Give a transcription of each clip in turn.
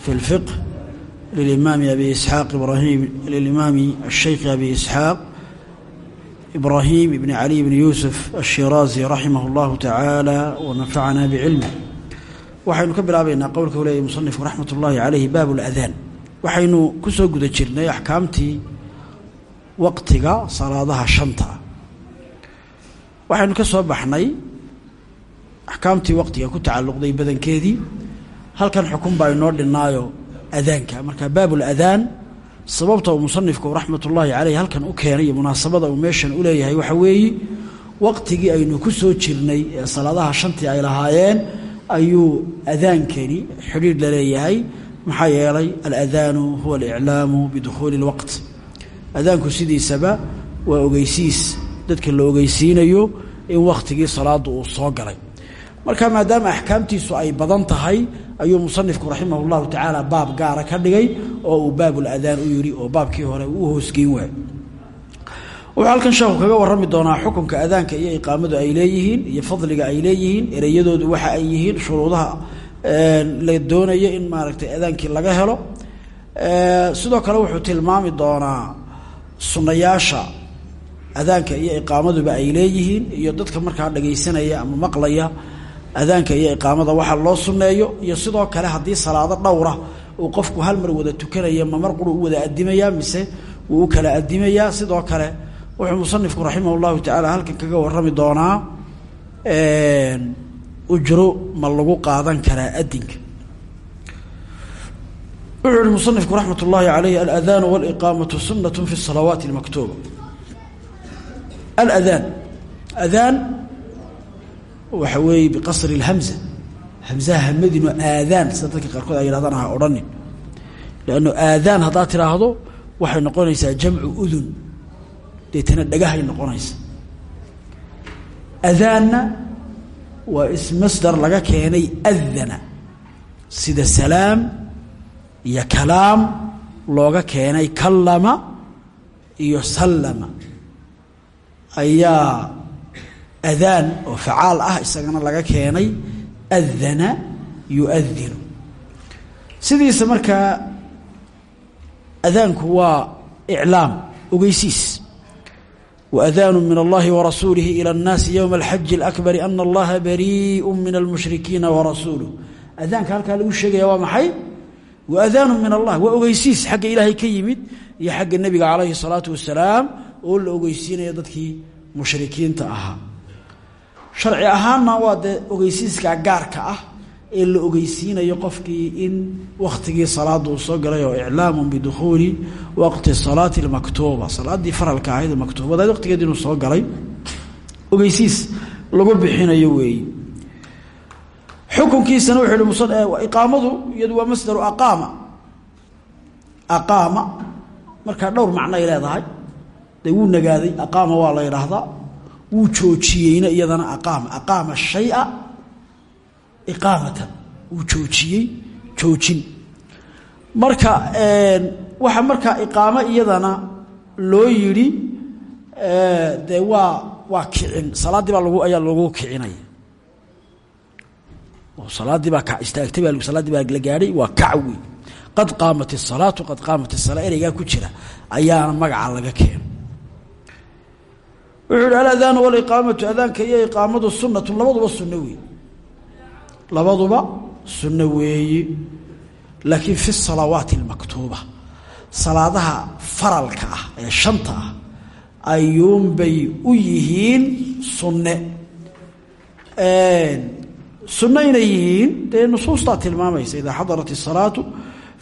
في الفقه للإمام أبي إسحاق إبراهيم للإمام الشيخ أبي إسحاق إبراهيم بن علي بن يوسف الشيرازي رحمه الله تعالى ونفعنا بعلمه waxaynu ka bilaabaynaa qowlka u leeyahy musanifku raxmat ullaahi calayhi baabu ladaan waxaynu ku soo guda jirnay axkaamtii waqtiga salaadaha shanta ah waxaynu ka soo baxnay axkaamtii waqtiga ku tacalluqday badankeedii halkan xukun baa inoo dhinaayo adaanka marka baabuladaan sababta uu musanifku raxmat ullaahi caleyh halkan u keenay iyo munaasabada uu meeshan u leeyahay waxa weeye waqtigii aynu ku soo jirnay ee salaadaha shantii ay lahaayeen ayuu adaankani xidhiir la leeyahay. Maxaa yeelay aladaanu huwa aliclaamu bidukhuuli اlwaqt adaanku sidiisaba waa ogeysiis. Dadka la ogeysiinayo in wakhtigii salaaddu uu soo galay. Marka maadaama axkaamtiisu ay badan tahay ayuu musanifku raximah اllahu tacaala baab gaara ka dhigay oo uu baabuladaan u yidhi oo baabkii hore uu hoosgeyn waay wuxuu halkan sheekhu kaga warrami doonaa xukunka adaanka iyo iqaamadu ay leeyihiin iyo fadliga ay leeyihiin ereyadoodu waxa ay yihiin shuruudaha la doonayo in maaragtay adaankii laga helo. Sidoo kale wuxuu tilmaami doonaa sunnayaasha adaanka iyo iqaamaduba ay leeyihiin iyo dadka markaa dhagaysanaya ama maqlaya adaanka iyo iqaamada waxa loo sunneeyo iyo sidoo kale haddii salaado dhowra uu qofku hal mar wada tukanaya ma mar wada adimayaa mise wuu kala adimayaa sidoo kale wuxuu musanifku raximah llahu halkan kaga warrami doonaa ujro ma lagu qaadan karaa adinka. Wuxuu yihi musanifku raxmat ullaahi calayh aladaanu waliqaamatu sunat fi salawaati اlmaktuuba aladaan adaan waxa weeye biqasri اlhamza hamzaha hamadino aadaan sida dadka qaarkood ay yidhahdaan ha odhanin. Lanno aadaan haddaad tidhaahdo waxay noqonaysaa jamcu udun deetana dhagahay noqonaysa. Adaanna waa ismasdar laga keenay adana sida salaam iyo kalaam looga keenay kallama iyo sallama. Ayaa adaan oo facaal ah isagana laga keenay adana yuadinu sidiisa markaa adaanku waa iclaam ogeysiis وأdاn min اllahi وrasuulihi ilى الnaasi ywma اlxaji الأkbari ana اllaha bariiء min اlmushrikiina وrasuuluh adaanka halkaa lagu sheegaya waa maxay wa adaanu min allah waa ogeysiis xagga ilaahay ka yimid iyo xagga nebiga calayhi الsalaatu wasalaam oo la ogeysiinaya dadkii mushrikiinta ahaa sharci ahaanna waa dee ogeysiiskaa gaarka ah ee la ogeysiinayo qofkii in wakhtigii salaada uu soo galay oo iclaamu bidukhuuli waqti salaati اlmaktuuba salaaddii faralka ahayd maktuubada waqtigeed inuu soo galay. Ogeysiis lagu bixinayo weeye xukunkiisana wuxuu hi iqaamadu iyadu waa masdaru aqaama. Aqaama markaa dhowr macno ay leedahay. Dee wuu nagaaday aqaama waa la yidhaahdaa wuu joojiyeyna iyadana aqaama aqaama shaya iqaamatan wuu joojiyey joojin. Marka waxaa markaa iqaamo iyadana loo yidhi dee waa waa kicin. Salaaddii baa lagu ayaa lagu kicinaya salaaddii baa ka istaagtay baa salaadii baa la gaadhay waa kac wey qad qaamat isalaatu qad qaamat isala ereygaa ku jira ayaana magaca laga keeno wuxuu yidhi aladaanu waliqaamatu adaanka iyo iqaamadu sunatun labaduba sunno weeye labaduba sunno weeye laakiin fi salawaati almaktuuba salaadaha faralka ah ee shanta ah ayuunbay u yihiin sunne. Sunno inay yihiin dee nusuustaa tilmaamaysa idaa xadarat isalaatu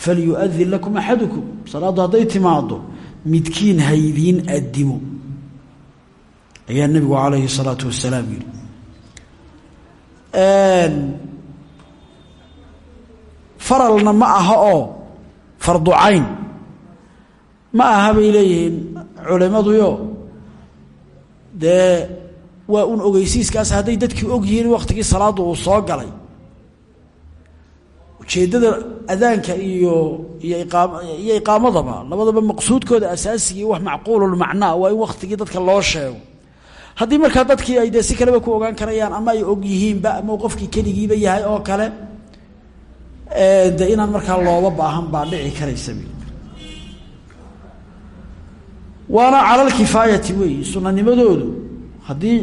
falyuadin lakum axadukum. Salaaddu hadday timaado midkiin haydiin addimo ayaa nebigu calayhi الsalaatu wasalaam yihi faralna ma aha oo fardu cayn. Ma aha bay leeyihiin culimaduyo dee waa un ogeysiiskaas hadday dadkii og yihiin waktigii salaaddu uu soo galay. Ujeeddada adaanka iyo iyo iyo iqaamadaba labadaba maqsuudkooda asaasigii wax macquululmacnaa waa in waktigii dadka loo sheego haddii markaa dadkii ay dee si kaleba ku ogaan karayaan ama ay og yihiinba ama qofkii keligiiba yahay oo kale de inaan markaa looba baahan baa dhici karaysa waana cala lkifaayati weeyi sunanimadoodu haddii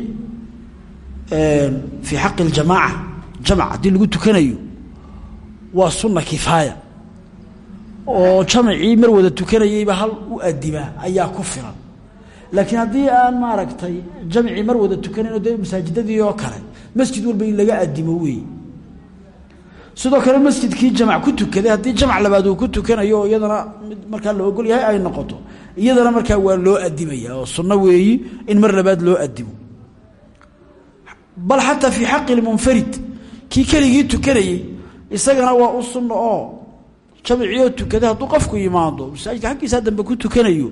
fii xaqi اljamaaca jamc haddii lagu tukanayo waa sunna kifaaya. Oo jamcii mar wada tukanayeyba hal u adima ayaa ku filan laakiin haddii aan maaragtay jamcii mar wada tukanayn dee masaajidadii oo kale masjid walba in laga adimo weey. Sidoo kale masjidkii jamc ku tukaday haddii jamc labaad uu ku tukanayo iyadana mid markaa la ogol yahay ay noqoto. Iyadana markaa waa loo adimaya oo sunno weeyi in mar labaad loo adimo bal xataa fii xaqi lmunfarid kii keligii tukanayey isagana waa u oo jamcioo tukaday hadduu qofku yimaado masaajidka xaggiisaa dambe ku tukanayo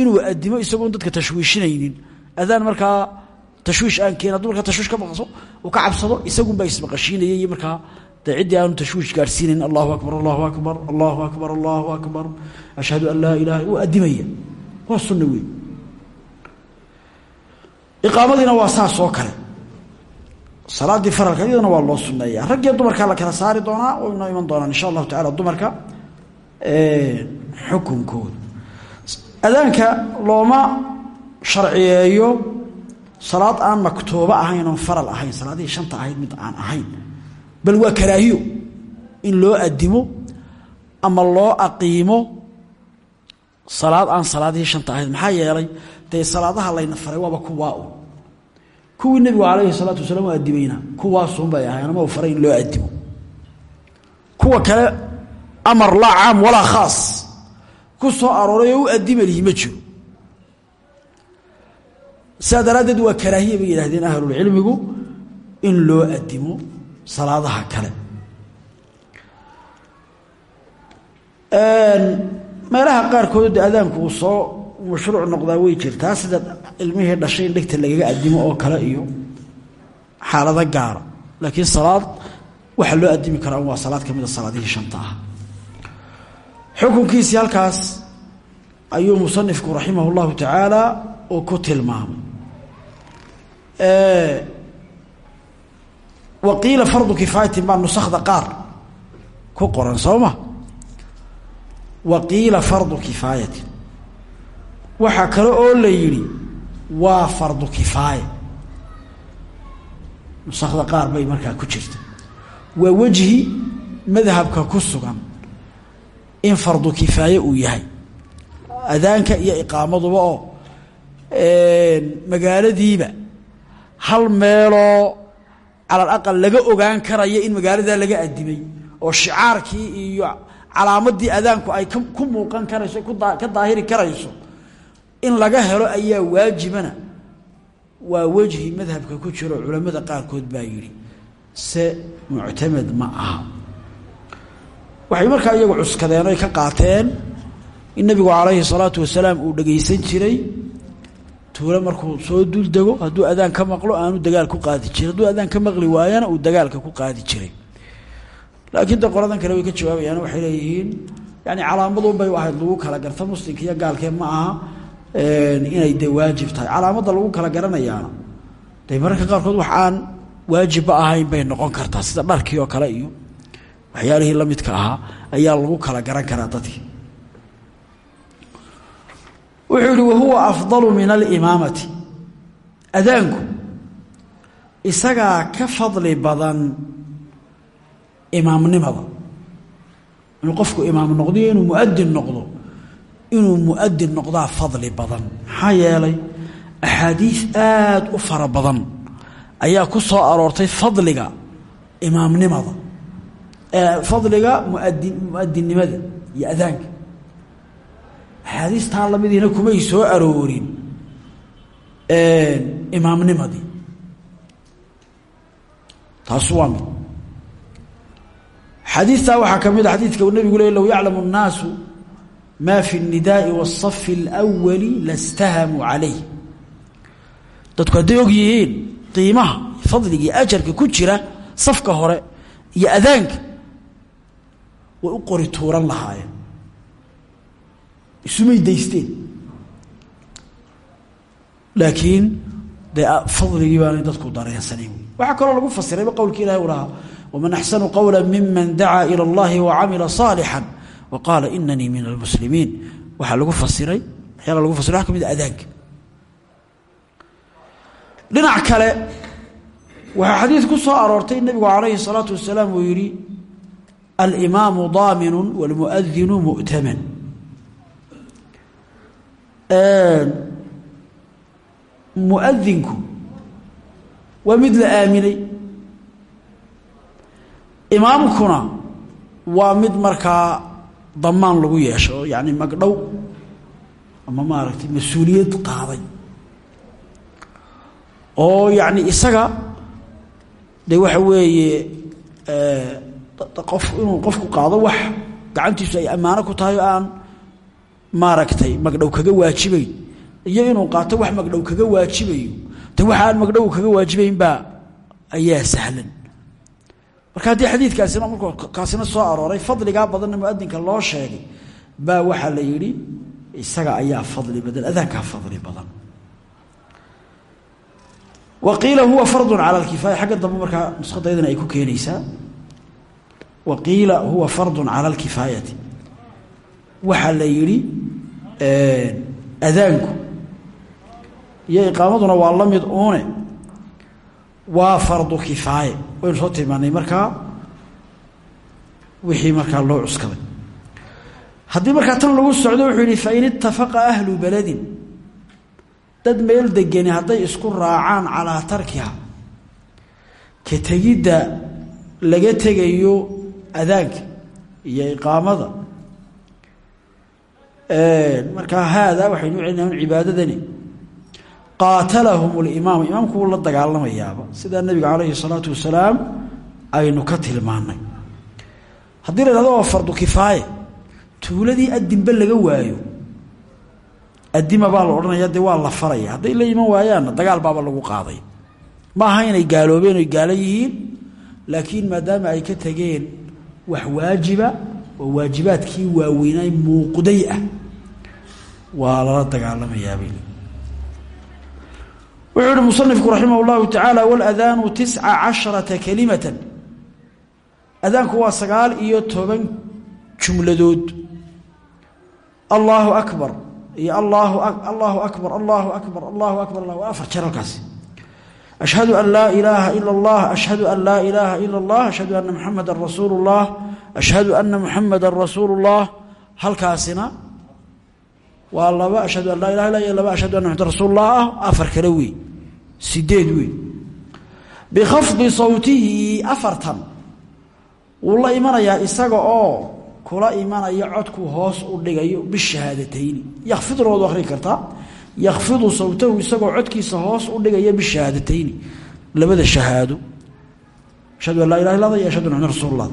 inuu adimo isagoon dadka tashwiishinaynin. Adaan markaa tashwiish aan keen hadduu tashwiish ka baqso uu ka cabsado isagunbaa ismaqashiinaya iyo markaa dee aanu tashwiish gaarsiinayn allahu akbar allahu akbar allahu akbar allahu akbar ashhadu an laa ilaha uu adimaya waa sunna wey iqaamadiina waa saas oo kale. Salaaddii faralka waa loo sunneeya rag iyo dumarkaa la kala saari doonaa way noo iman doonaan insha allahu tacala dumarka xukunkooda adaanka looma sharciyeeyo salaad aan maktuubo ahayn oon faral ahayn. Salaadihii shanta ahayd mid aan ahayn. Bal waa karaahiyo in loo adimo ama loo aqiimo salaad aan salaadihii shanta ahayd maxaa yeelay dee salaadaha layna faray waaba kuwaa u. Kuwii nebigu calayhi salaatu wasalaam u adimayna kuwaasunbay ahayn. Ama faray in loo adimo kuwa kale amar laa caam walaa khaas ku soo arooray oo u ma jiro. Sidaa daraaddeed waa karaahiya bay yidhahdeen ahlulcilmigu in loo adimo salaadaha kale. Meelaha qaarkood adaanku uu soo mashruuc noqdaa way jirtaa sida ilmihii dhashay in dhegta lagaga adimo oo kale iyo xaalado gaara. Laakiin salaad waxa loo adimi karaa waa salaad ka mida salaadihii shanta ah xukunkiisii halkaas ayuu musanifku raximah اllahu tacaala uu ku tilmaamay. Wa qiila fardu kifaayatin baa nusakda qaar ku qoran soo ma? Wa qiila fardu kifaayatin. Waxaa kale oo la yidhi waa fardu kifaaya. Nusakda qaar bay markaa ku jirta. Waa wejhi madhabka ku sugan in fardu kifaaye uu yahay. Adaanka iyo iqaamaduba oo magaaladiiba hal meeloo cala alaqal laga ogaan karaya in magaaladaa laga adimay oo shicaarkii iyo calaamadii adaanku ay ku muuqan karayso ka daahiri karayso in laga helo ayaa waajibana waa wejhi madhabka ku jiro culammada qaarkood baa yidhi se muctamed ma aha waxay markaa iyagu cuskadeen oy ka qaateen. In nabigu calayhi salaatu wasalaam uu dhegaysan jiray. Tuule markuu soo dul dego hadduu adaan ka maqlo aanu dagaal ku qaadi jiray hadduu adaan ka maqli waayana uu dagaalka ku qaadi jiray. Laakiin de qoladan kale way ka jawaabayaan waxay leeyihiin yani calaamadunbay ahayd lagu kala garta muslimka iyo gaalkee ma aha inay de waajib tahay. Calaamadda lagu kala garanayaana de mararka qaarkood wax aan ahayn bay noqon kartaa sida dharkii oo kale iyo waxyaalihii la midka ahaa ayaa lagu kala garan karaa dadkii. Wuxuu yihi wahuwa afdalu min alimaamati. Adaanku isagaa ka fadli badan imaamnimada. Inuu qofku imaam noqdiyo inuu muadin noqdo inuu muadin noqdaa fadli badan. Maxaa yeelay axaadiis aada u fara badan ayaa ku soo aroortay fadliga imaamnimada fadliga muadin muadinnimada iyo adaanka axaadiistaa lamidiina kumay soo aroorin imaamnimadii taasu waa mid xadiidtaa waxaa ka mid a xadiidka uu nebigu leey low yaclamu الnaasu ma fi الnidaai wالصafi اlأwali lastahamuu calayh dadku hadday og yihiin qiimaha fadliga iyo ajarka ku jira safka hore iyo adaanka way u qori tuuran lahaayeen isumay daysteen laakiin dee fadligii baanay dadku dareensanayn waxaa kaloo lagu fasirayba qowlkii ilahi u lahaa waman axsanu qowla miman dacaa ilى اllahi wacamila صaalixا waqaala inanii min almuslimiin waxaa lagu fasiray waxyaala lagu fasiray waxa ka mid a adaanka dhinac kale waxaa xadiid ku soo aroortay nebigu calayhi الsalaatu wasalaam uu yihi alimaamu daaminu wاlmuadinu mu'taman muadinku waa mid la aaminay imaamkuna waa mid markaa damaan lagu yeesho yani magdhow ama maaragtay mas'uuliyad qaaday. Oo yani isaga de waxa weeye qof inuu qofku qaado wax gacantiisu ay ammaano ku tahay oo aan maaragtay magdhow kaga waajibayn iyo inuu qaato wax magdhow kaga waajibayo de waxa magdhow kaga waajibayn baa ayaa sahlan. Marka haddii xadiidkaasina markuu kaasina soo arooray fadligaa badanna muadinka loo sheegay baa waxaa la yidhi isaga ayaa fadli badan adaankaa fadli badan. Wa qiila huwa fardu cala alkifaaya xagga dambe markaa nuskhadaydana ay ku keenaysaa wa qiila huwa fardu cala alkifaayati. Waxaa la yidhi adaanku iyo iqaamaduna waa la mid uune waa fardu kifaaye waynu soo tilmaanay markaa wixii markaa loo cuskaday. Haddii markaa tan lagu socdo wuxuu yihi fain itafaqa ahlu beledin dad meel degeni hadday isku raacaan calaa tarkiha ka tegidda laga tegayo adaanka iyo iqaamada markaa haada waxaynu celinaha cibaadadani qaatalahum اlimaamu imaamku wuu la dagaalamayaaba sidaa nabiga calayhi الsalaatu wasalaam aynu ka tilmaanay haddii la ihahdo waa fardu kifaaye tuuladii adinba laga waayo adima baa la odhanaya dee waa la faraya hadday la iman waayaanna dagaal baaba lagu qaaday ma aha inay gaaloobeen oy gaalo yihiin laakiin maadaama ay ka tegeen wax waajiba oo waajibaadkii waaweynay muuqday ah waa lala dagaalamayaabay wuxuu yihi musanifku raximah اllahu tacaala wاladaanu tisca casharata kalimata adaanku waa sagaal iyo toban jumladood allahu akbar iyo allahu allahu akbar allahu akbar allahu akbar waa afar jeer halkaasi ashhadu an laa ilaaha ila allah ashhadu an laa ilaaha ila allah ashhadu anna muxamadan rasuulu ullah ashhadu anna muxamadan rasuulu ullah halkaasina waa laba ashhadu an laa ilaha illa iyo laba ashhadu anna muxamedan rasuululah ah afar kale wey sideed wey bikhafdi sawtihi afartan wuu la imanayaa isaga oo kula imanaya codku hoos u dhigayo bishahaadatayni yakfidrood akri kartaa yakfidu sawtahu isagoo codkiisa hoos u dhigaya bishahaadatayni labada shahaado ashhadu an laa ilaha illa iyo ashhadu anna muxamad rasuul lah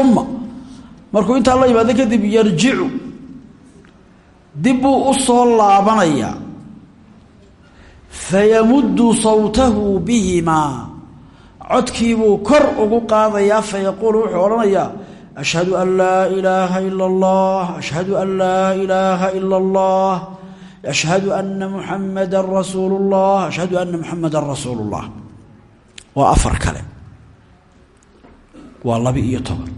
uma markuu intaa la yimaado kadib yarjicu dib buu u soo laabanayaa fayamuddu sawtahu bihimaa codkiibuu kor ugu qaadayaa fayaquulu wuxuu odhanayaa ashhadu an laa ilaaha ila allah ashhadu an laa ilaaha ila allah ashhadu ana muxamadan rasuulu llah ashhadu ana muxamadan rasuulu llah waa afar kale waa laba iyo toban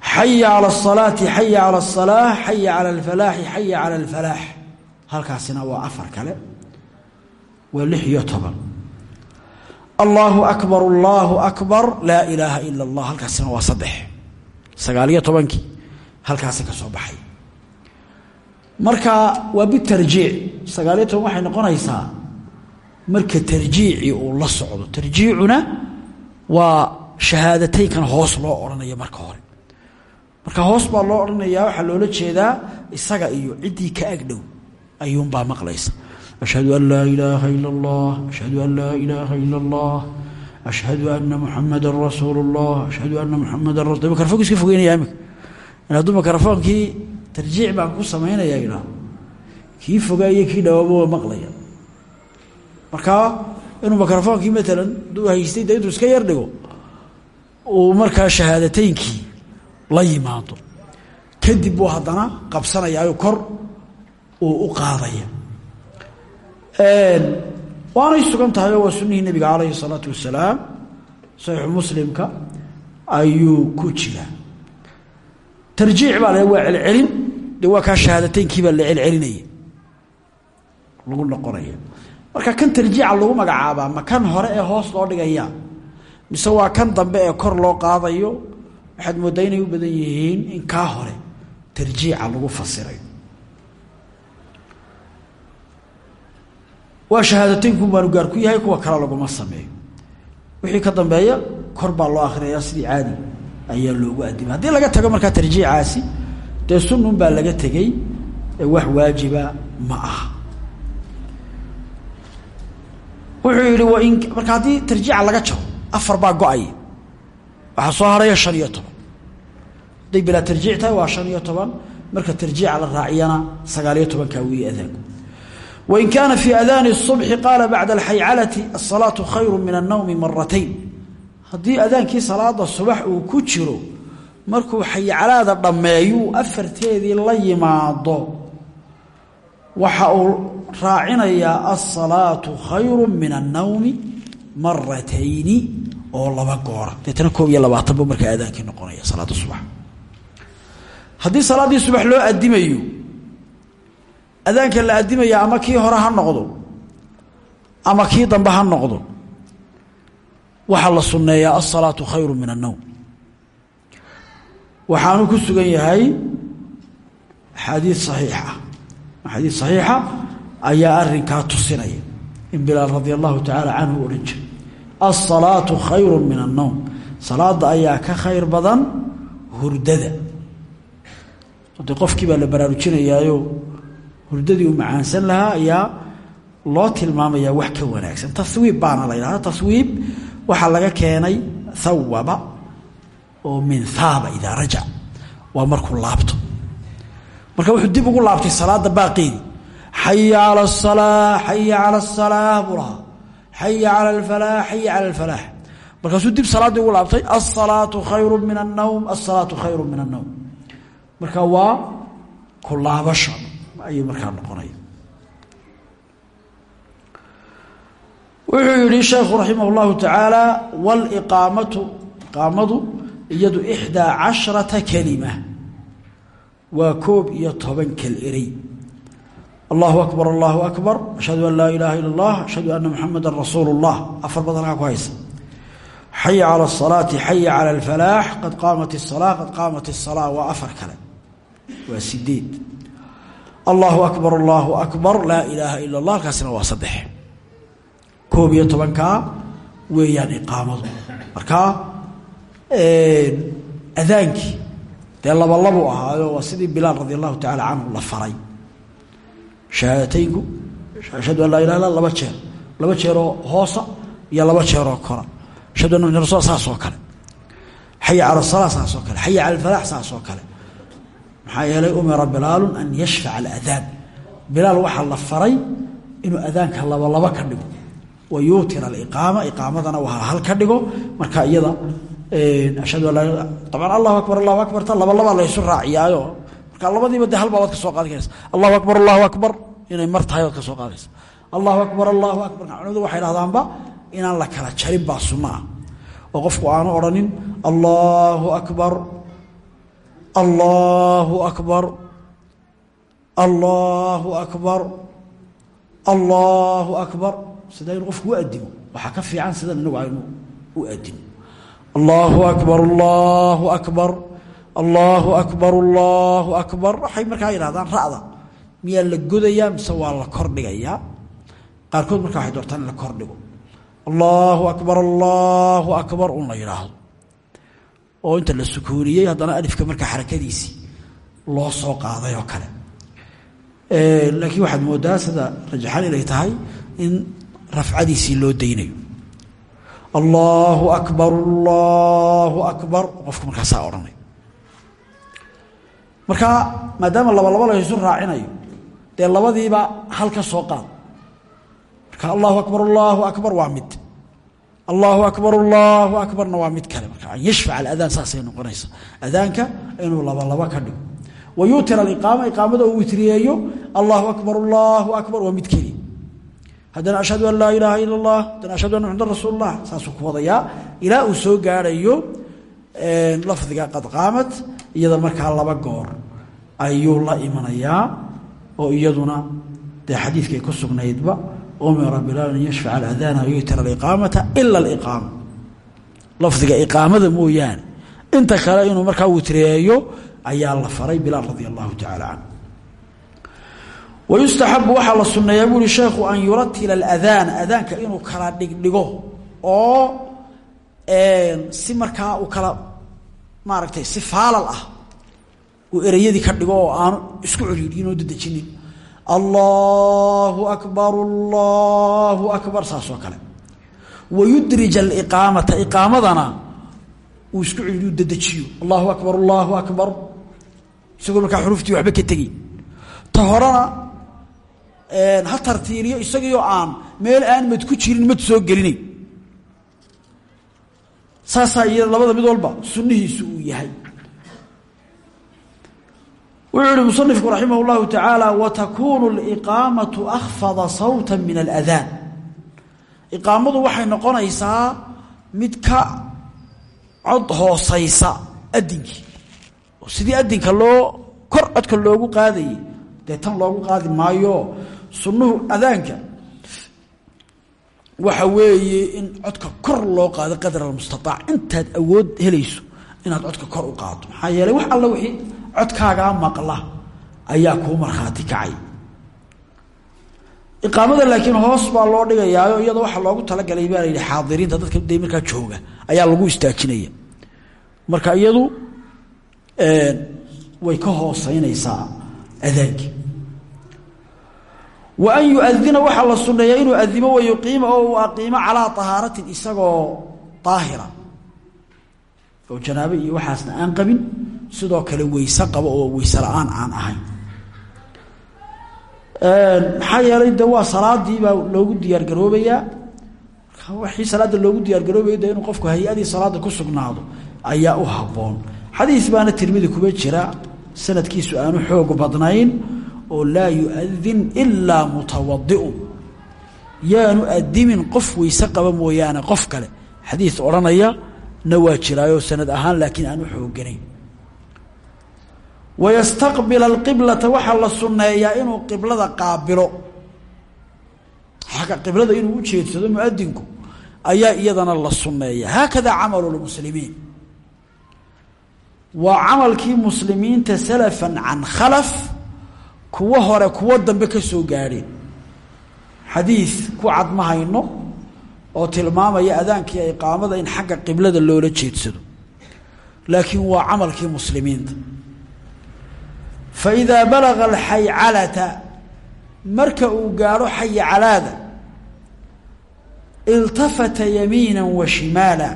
xaya calى الصalaati xaya calى الصalaax xaya calى اlfalaaxi xaya calى اlfalaax halkaasina waa afar kale waa lix iyo toban allahu akbar allahu akbar laa ilaaha ila اllah halkaasina waa saddex sagaaliyo tobankii halkaasi ka soo baxay marka waa bitarjiic sagaaliyo toban waxay noqonaysaa marka tarjiicii uu la socdo. Tarjiicuna waa shahaadataykan hoos loo odhanaya marka hore. Marka hoos baa loo odhanayaa waxaa loola jeedaa isaga iyo ciddii ka agdhow ayuunbaa maqlaysa. Ashhadu an laa ilaaha ila allah ashhadu an laa ilaaha ila allah ashhadu ana muxamada rasuulu اllah ashhadu ana muxamada rasul dumarka rafoonka iska fogeynaya imika inaa dumarka rafonkii tarjiic baan ku samaynaya idhaah kii fogaayo kii dhawaaba waa maqlaya. Markaa inuu mikrofoonkii maalan hadduu haystay de intuu iska yar dhigo uu markaa shahaadateynkii la yimaado. Kadib buu haddana qabsanayaayo kor uu u qaadaya. Waanay sugan tahay waa sunihii nabiga calayhi الsalaatu wasalaam saxiixu muslimka ayuu ku jira. Tarjiic baa waa celcelin de waa kaa shahaadateynki baa la celcelinaya lagu noqonaya marka kan tarjiica lagu magacaabaa ma kan hore ee hoos loo dhigaya mise waa kan dambe ee kor loo qaadayo waxaad mooddaa inay u badan yihiin in kaa hore tarjiica lagu fasirayo waa shahaadateynku baanu gaar ku yahay kuwa kale laguma sameeyo. Wixii ka dambeeya kor baa loo akhriyayaa sidii caadi ayaa loogu adima haddii laga tago markaa tarjiicaasi dee sunun baa laga tegey wax waajiba ma aha wuxuu yihi wain marka haddii tarjiica laga jaro afar baa go-aya waxaa soo haraya shan iyo toban hadday bilaa tarjiic tahay waa shan iyo toban marka tarjiica la raaciyana sagaaliyo tobankaa weeye adaanku wain kaana fii adaani الصubxi qaala bacda alxaycalati الsalaaةu khayru min الnowmi maratayn haddii adaankii salaada subax uu ku jiro markuu xayicalaada dhammeeyuu afarteedii la yimaado waxa uu raacinayaa asalaatu khayru min annawmi maratayni oo laba goora. Deetna koob iyo labaatanba markaa aadaankii noqonaya salaada subax. Haddii salaaddii subax loo adimayo adaanka la adimaya ama kii hore ha noqdo ama kii dambe ha noqdo waxaa la sunneeyaa alsalaatu khayru min annawm waxaanu ku sugan yahay axaadiid saxiixa. Axaadiid saxiixa ayaa arrinkaa tusinaya. In bilaal radia allahu tacaala canhu odhan jiray alsalaatu khayru min annowm salaada ayaa ka khayr badan hurdada. De qofkii baa la baraarujinayaayo hurdadii uu macaansan lahaa ayaa loo tilmaamayaa wax ka wanaagsan. Tawiib baana la ydhahda tawiib waxaa laga keenay thawaba oo min haaba idaa rajac. Waa markuu laabto. Marka wuxuu dib ugu laabtay salaada baaqeedi xaya cala asalaa xaya cala asalaa buu lahaa. Xaya cala alfalaax xaya cala alfalaax markaasuu dib salaaddii ugu laabtay alsalaatu khayru min annowm alsalaatu khayru min annowm marka waa ku laabasha ayuu markaa noqonaya. Wuxuu yihi sheekhu raximah اllahu tacaala wاliqaamatu iqaamadu iyadu ixdaa casharata kalima waa koob iyo toban kal erey allahu akbar allahu akbar ashhadu an laa ilaaha ila اllah ashhadu ana muxamada rasuulu اllah afar baad halkaa ku haysa xaya calى الsalaati xaya calى اlfalaax qad qaamat الsalaa qad qaamat الsalaa waa afar kale waa sideed allahu akbar allahu akbar laa ilaaha ila اllah halkaasina waa saddex koob iyo tobankaa weeyaan iqaamadu markaa adaankii dee labalabu ahaayo waa sidii bilaal radi allahu tacala canhu la faray. Shahaadateynku ashhadu an laa ilah illa laba jeer. Laba jeeroo hoosa iyo laba jeeroo kora ashhadu anna rasul saas oo kale. Xaya cala salaa saas oo kale. Xaya cala alfalaax saas oo kale. Maxaa yeelay umira bilaalu an yashfaca aladaan bilaal waxaa la faray inuu adaanka labalaba ka dhigo. Wa yuutira aliqaama iqaamadana waa hal dhigo. Marka iyada ashhadu an abcan allahu akbar allahu akbar ta laba labaa laysu raaciyaayo. Marka labadiiba dee halbaa waad ka soo qaadi karaysa allahu akbar allahu akbar inay mar tahay waad ka soo qaadaysa. Allahu akbar allahu akbar. Culimadu waxay dhahdaanba inaan la kala jarin baa sunno oo qofku aanu odhanin allahu akbar allahu akbar allahu akbar allahu akbar. Sida inu qofku u adimo waxaa ka fiican sidan inagu aynu u adimo allahu akbar allahu akbar allahu akbar allahu akbar. Waxay markaa yidhahdaan ra'da. Miyaa la godayaa mise waa la kordhigayaa qaarkood markaa waxay doortaan in la kordhigo allahu akbar allahu akbar un la yidhaahdo. Oo inta la sukuuniyey haddana alifka markaa xarakadiisii loo soo qaaday oo kale. Laakiin waxaad moodaa sida rajaxan inay tahay in rafcadiisii loo daynayo allaahu akbar allaahu akbar. Qofku markaasaa odhanay. Marka maadaama laba laba la isu raacinayo dee labadiiba hal ka soo qaad. Marka allahu akbar allaahu akbar waa mid. Allahu akbar allahu akbarna waa mid kale. Marka an yashfac aladaan saasay noqonaysa. Adaanka inuu laba laba ka dhigo. Wayuutir aliqaama iqaamada uu witriyeeyo allahu akbar allahu akbar waa mid keliya haddana ashhadu an laa ilaaha ila اllah haddana ashhadu anna maxadan rasuul اllah ku wadayaa ilaa uu soo gaarayo lafdiga qad qaamat iyada markaa laba goor ayuu la imanayaa oo iyaduna dee xadiidkay ku sugnaydba umira bilaal an yashfaca aladana wayutir aliqaamata ila aliqaama lafdiga iqaamada mooyaane inta kale inuu markaa witreeyo ayaa la faray bilaal radia allahu tacaala canhu wayustaxabu waxaa la sunneeyaa buuhi sheekhu an yuratila aladaana adaanka inuu kala dhigdhigo oo si markaa uu kala maaragtay si faalal ah uu ereyadii ka dhigo oo aanu isku celiidhin oo dadejinin allahu akbar allahu akbar saas oo kale wayudrij aliqaamata iqaamadana uu isku celiiyo dadejiyo allahu akbar allahu akbar isagoo markaa xuruuftii ha tartiiriyo isagiioo aan meel aan mad ku jirin mad soo gelinayn saasaa iyada labada mid walba sunnihiisu uu yahay. Wuxuu yihi musanifku raximah اllahu tacaala watakunu اliqaamatu akhfada sawta min aladaan iqaamadu waxay noqonaysaa mid ka cod hoosaysa adinkii sidii adinka loo kor codka loogu qaadayay dee tan loogu qaadi maayo sunnuhu adaanka waxa weeye in codka kor loo qaado qadar almustaaac intaad awood helayso inaad codka kor u qaado maxaa yeeley wax alla wixii codkaagaa maqla ayaa kuu markhaati kacay. Iqaamada laakiin hoos baa loo dhigayaayo iyada waxaa loogu talagalay baa la yidhi xaadiriinta dadka de markaa jooga ayaa lagu istaajinaya. Marka iyadu way ka hooseynaysaa adaankii wa an yuadina waxaa la sunneeyaa inuu adimo wayuqiima oo uu aqiimo calaa tahaaratin isagoo daahira oo janaabe iyo waxaasna aan qabin sidoo kale weyse qabo oo weyse la'aan aan ahayn. Maxaa yeelay de waa salaadii baa loogu diyaargaroobayaa wixii salaada loogu diyaargaroobaya de inuu qofku hay'adii salaada ku sugnaado ayaa u habboon. Xadiis baana tirmidi kuba jira sanadkiisu aanu xoog badnayn oo laa yuadin ilaa mutawadiu yaanu adimin qof weyse qaba mooyaane qof kale. Xadiis odhanaya na waa jiraayo sanad ahaan laakiin aanu xooganayn wayastaqbila alqiblata waxaa la sunneeyaa inuu qiblada qaabilo. Xagga qiblada inuu u jeedsado muadinku ayaa iyadana la sunneeya haakada camalu lmuslimiin waa camalkii muslimiinta salafan can khalaf kuwo hore kuwo dambe ka soo gaadheen xadiid ku cad ma hayno oo tilmaamaya adaankii iqaamada in xagga qiblada loola jeedsado. Laakiin waa camalkii muslimiinta. Fa idaa balaga alxaycalata marka uu gaadho xaycalaada iltafata yamiina wa shimaala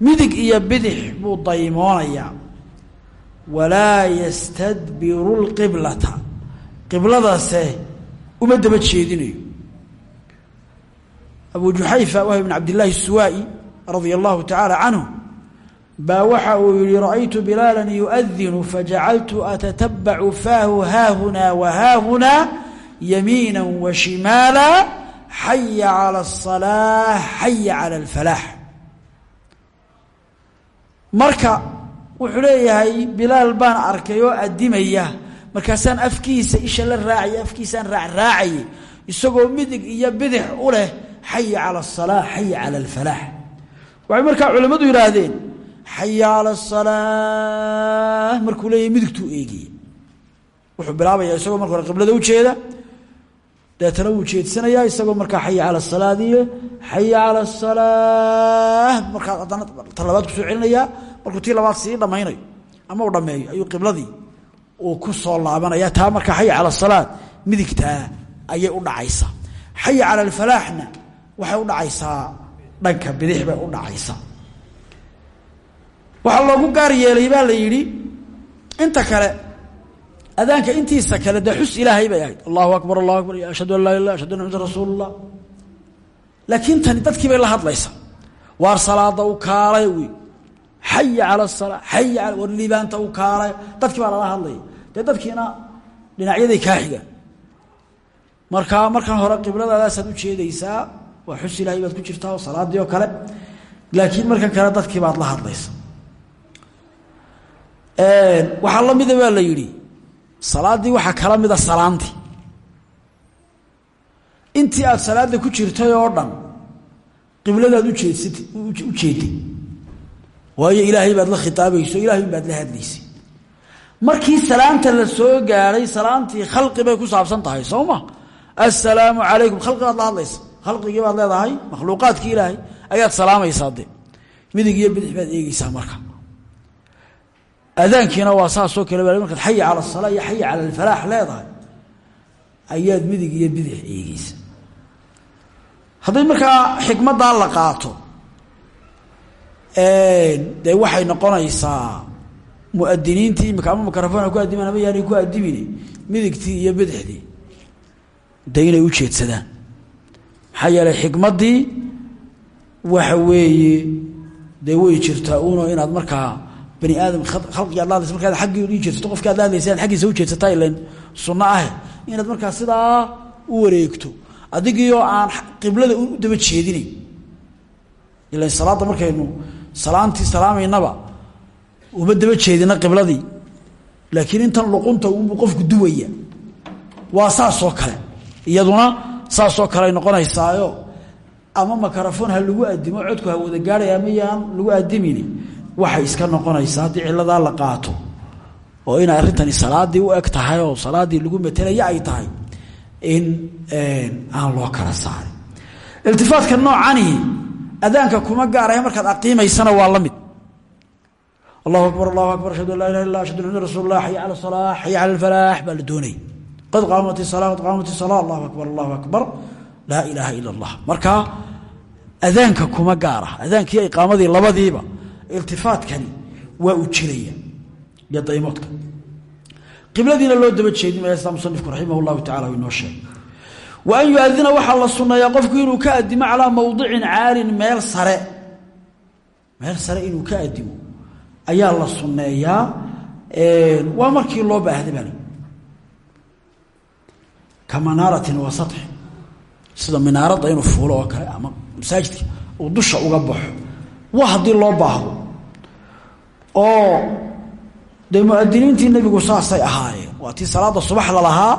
midig iyo bidix buu daymoonayaa walaa yastadbiru lqiblata qibladase uma daba jeedinayo abu juxayfa wah bn cabdillaahi suwaa'i radia allahu tacaala canhu baa waxa uu yihi ra'aytu bilaala yuadinu fajacaltu atatabacu faahu haahunaa wa haahunaa yamiina wa shimaala xaya calى الصalaax xaya calى اlfalaax marka wuxuu leeyahay bilaal baan arkay oo adimaya markaasaan afkiisa isha la raacay afkiisaan raacraacayay isagoo midig iyo bidix u leh xaya cala asalaa xaya cala alfalaax. Waxay markaa culimmadu yidhaahdeen xaya cala asalaa markuu leeyahy midigtuu eegaya wuxuu bilaabayaa isagoo marka hore qiblada ujeeda deetana wuu jeedsanayaa isagoo markaa xaya cala asalaadiiyo xaya cala asalaa markaa haddana ta labaad ku soo celinayaa markuu tii labaad sii dhammaynayo ama u dhammeeyo ayuu qibladii uu ku soo laabanaya taa markaa xaya cala asalaad midigtaa ayay u dhacaysaa. Xaya cala alfalaaxna waxay u dhacaysaa dhanka bidix u dhacaysa waxaa loogu gaar yeelay baa la yidhi inta kale adaanka intiisa kale dee xus ilaahay bay ahayd. Allahu akbar allahu akbar ashhadu an laa ilah ashhadu anna mxamad rasuul llah laakiin tani dadkii bay la hadlaysaa. Waar salaada u kaalay wy xaya cala asalaa xaya al war liibaanta u kaalay. Dadkii baa lala hadlaya dee dadkiina dhinacyaday kaa xigaan markaa markan hore qibladaadaasaad u jeedaysaa waa xus ilaahay baad ku jirtaa oo salaadii oo kale. Laakiin markan kale dadkii baad la hadlaysa. Waxaa la mida baa la yidhi salaaddii waxaa kala mida salaantii. Intii aad salaada ku jirtay oo dhan qibladaad ujeedsat u jeeday waayo ilaahay baad la khitaabayso ilahay baad la hadlaysay markii salaanta la soo gaadhay salaantii khalqi bay ku saabsan tahay soo ma? Assalaamu calaykum khalqigaad la hadlaysa. Khalqigii baad leedahay makhluuqaadkii ilaahay ayaad salaamaysaa de midig iyo bidix baad eegeysaa marka. Adaankiina waa saasoo kale markaad xaya cala asalaa iyo xaya cala alfalaax leedahay ayaad midig iyo bidix eegeysa hadday markaa xikmaddaa la qaato dee waxay noqonaysaa muadiniintii imika ama mikrofon ha ku adimaan ama yaanay ku adimine midigtii iyo bidixdii. Dee inay u jeedsadaan. Maxaa yeelay xikmaddii waxa weeye dee way jirtaa uno inaad markaa bani aadam khalqigi ad la hadlaysa markaad aggii ii jeedsato qofki ad la hadlaysa ad jeedsataa ilan sunno ah inaad markaa sidaa u wareegto. Adigiioo aan qiblada u daba jeedinayn ilan salaadda markaynu salaantii salaamaynaba uma daba jeedina qibladii. Laakiin intan luqunta unbuu qofku duwaya. Waa saasoo kale. Iyaduna saasoo kale ay noqonaysaayo. Ama makarafon ha lagu adimo codku ha wada gaadhaya ama yaan lagu adimini waxay iska noqonaysaa haddii ciladaa la qaato. Oo inay arrintani salaadii u eg tahay oo salaadii lagu matelaya ay tahay in aan loo kala saarin. Iltifaatka noocanihi adaanka kuma gaaraya markaad aqiimaysana waa la mid allahu akbar allahu akbar ashhadu an laa ilaha illa ashhadu anna rasuul allah xaya cala salaa xaya cala alfalaax baa la doonaya qad qaamat isala qad qaamat isala allahu akbar allahu akbar. Laa ilaaha ila allah marka adaanka kuma gaara. Adaankii iqaamadii labadiiba iltifaatkani waa uu jiraya. Iyo daymoodka qibladiina loo daba jeedinaya sida musanifku raximah llahu tacala u inoo sheegay. Wa an yu-adina waxaa la sunneeyaa qofku inuu ka adimo calaa mowdicin caalin meel sare. Meel sare inuu ka adimo ayaa la sunneeyaa waa markii loo baahday bani. Ka manaaratin wa saxi sida minaaradda inuu fuulo oo kale ama masaajidka uu dusha uga baxo. Waa haddii loo baahdo. Oo dee muadiniintii nebigu saasay ahaayeen. Waa tii salaada subax lalahaa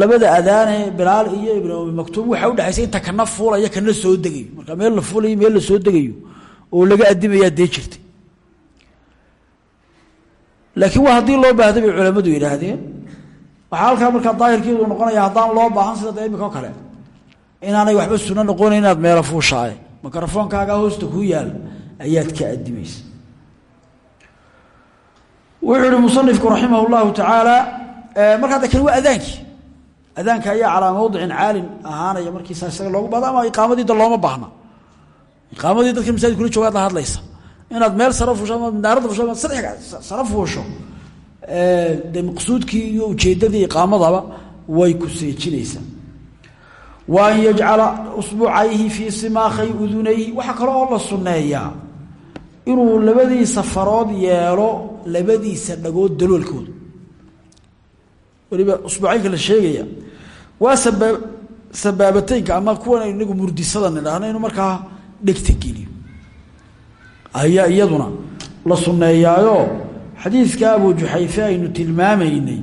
labada adaane bilaal iyo ibn maktuum waxaa udhexaysa inta kana fuulaya kana soo degayo. Marka meel la fuulayo meel la soo degayo oo laga adimayaa dee jirtay laakiin waa haddii loo baahday bay culamadu yidhaahdeen. Waxaa halkaa markaa daahirkeedu noqonaya haddaan loo baahan sida da imika o kale inaanay waxba suno noqonayn inaad meelo fuushaaye mikrofoonkaagaa hoosta kuu yaal ayaad ka adimaysa wuxuu ihi musanifku raximah llahu tacaala markaa de kani waa adaankii adaanka ayaa calaa mawdicin caalin ahaanaya markiisa isaga loogu baahdo ama iqaamadii da looma baahna? Iqaamadii dadka masaajid kula joogaad la hadlaysa inaad meel minaaradda fuusho ama saddex sare fuusho dee maqsuudkii iyo ujeeddadii iqaamadaba way ku seejinaysaa wa an yajcala usbucayhi fii simaakhay udunayhi waxaa kale oo la sunneeyaa inuu labadiisa farood yeelo labadiisa dhagood daloolkooda weliba usbuucaynka la sheegaya waa sabaa sabaabateynka ama kuwan aynu inagu murdisada nidhaahno inuu markaa dhegta geliyo ayaa iyaduna la sunneeyaayo. Xadiidka abu juxayfe aynu tilmaamaynay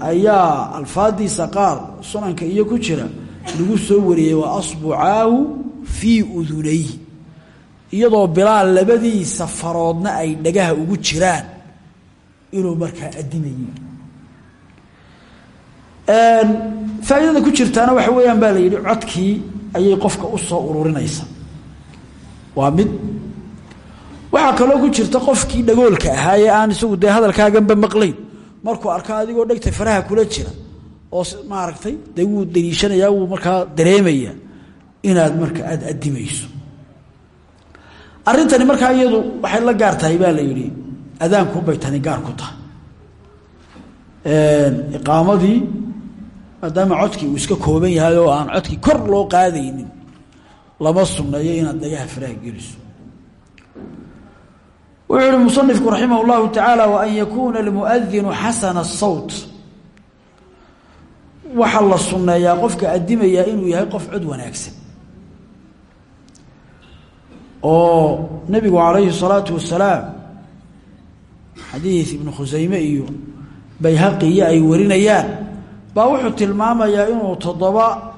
ayaa alfaadiisa qaar sunanka iyo ku jira lagu soo wariyey waa asbucaahu fii udunayhi iyadoo bilaal labadiisa faroodna ay dhagaha ugu jiraan inuu markaa adimayo faa'iidada ku jirtaana waxa weeyaan baa la yidhi codkii ayay qofka u soo ururinaysa waa mid waxaa kaloo ku jirta qofkii dhagoolka ahaa ee aan isagu dee hadalkaaganba maqlayn. Markuu arko adigoo dhegta faraha kula jira oo maaragtay dee wuu daliishanayaa wuu markaa dareemayaa inaad marka aada adimayso arrintani markaa iyadu waxay la gaar tahay baa la yidhi adaankunbay tani gaar ku tahay. Iqaamadii maadaama codkii uu iska kooban yahay oo aan codkii kor loo qaadaynin lama sunneeyo inaad dhagaha faraha geliso wuxuu ihi musanifku raximah اllahu tacaala waan yakuuna almuadinu xasana الsawt waxaa la sunneeyaa qofka adimayaa inuu yahay qof cod wanaagsan oo nebigu calayhi الsalaatu wasalaam xadiid ibnu khusayme iyo bayhaqi iyo ay warinayaan baa wuxuu tilmaamayaa inuu toddoba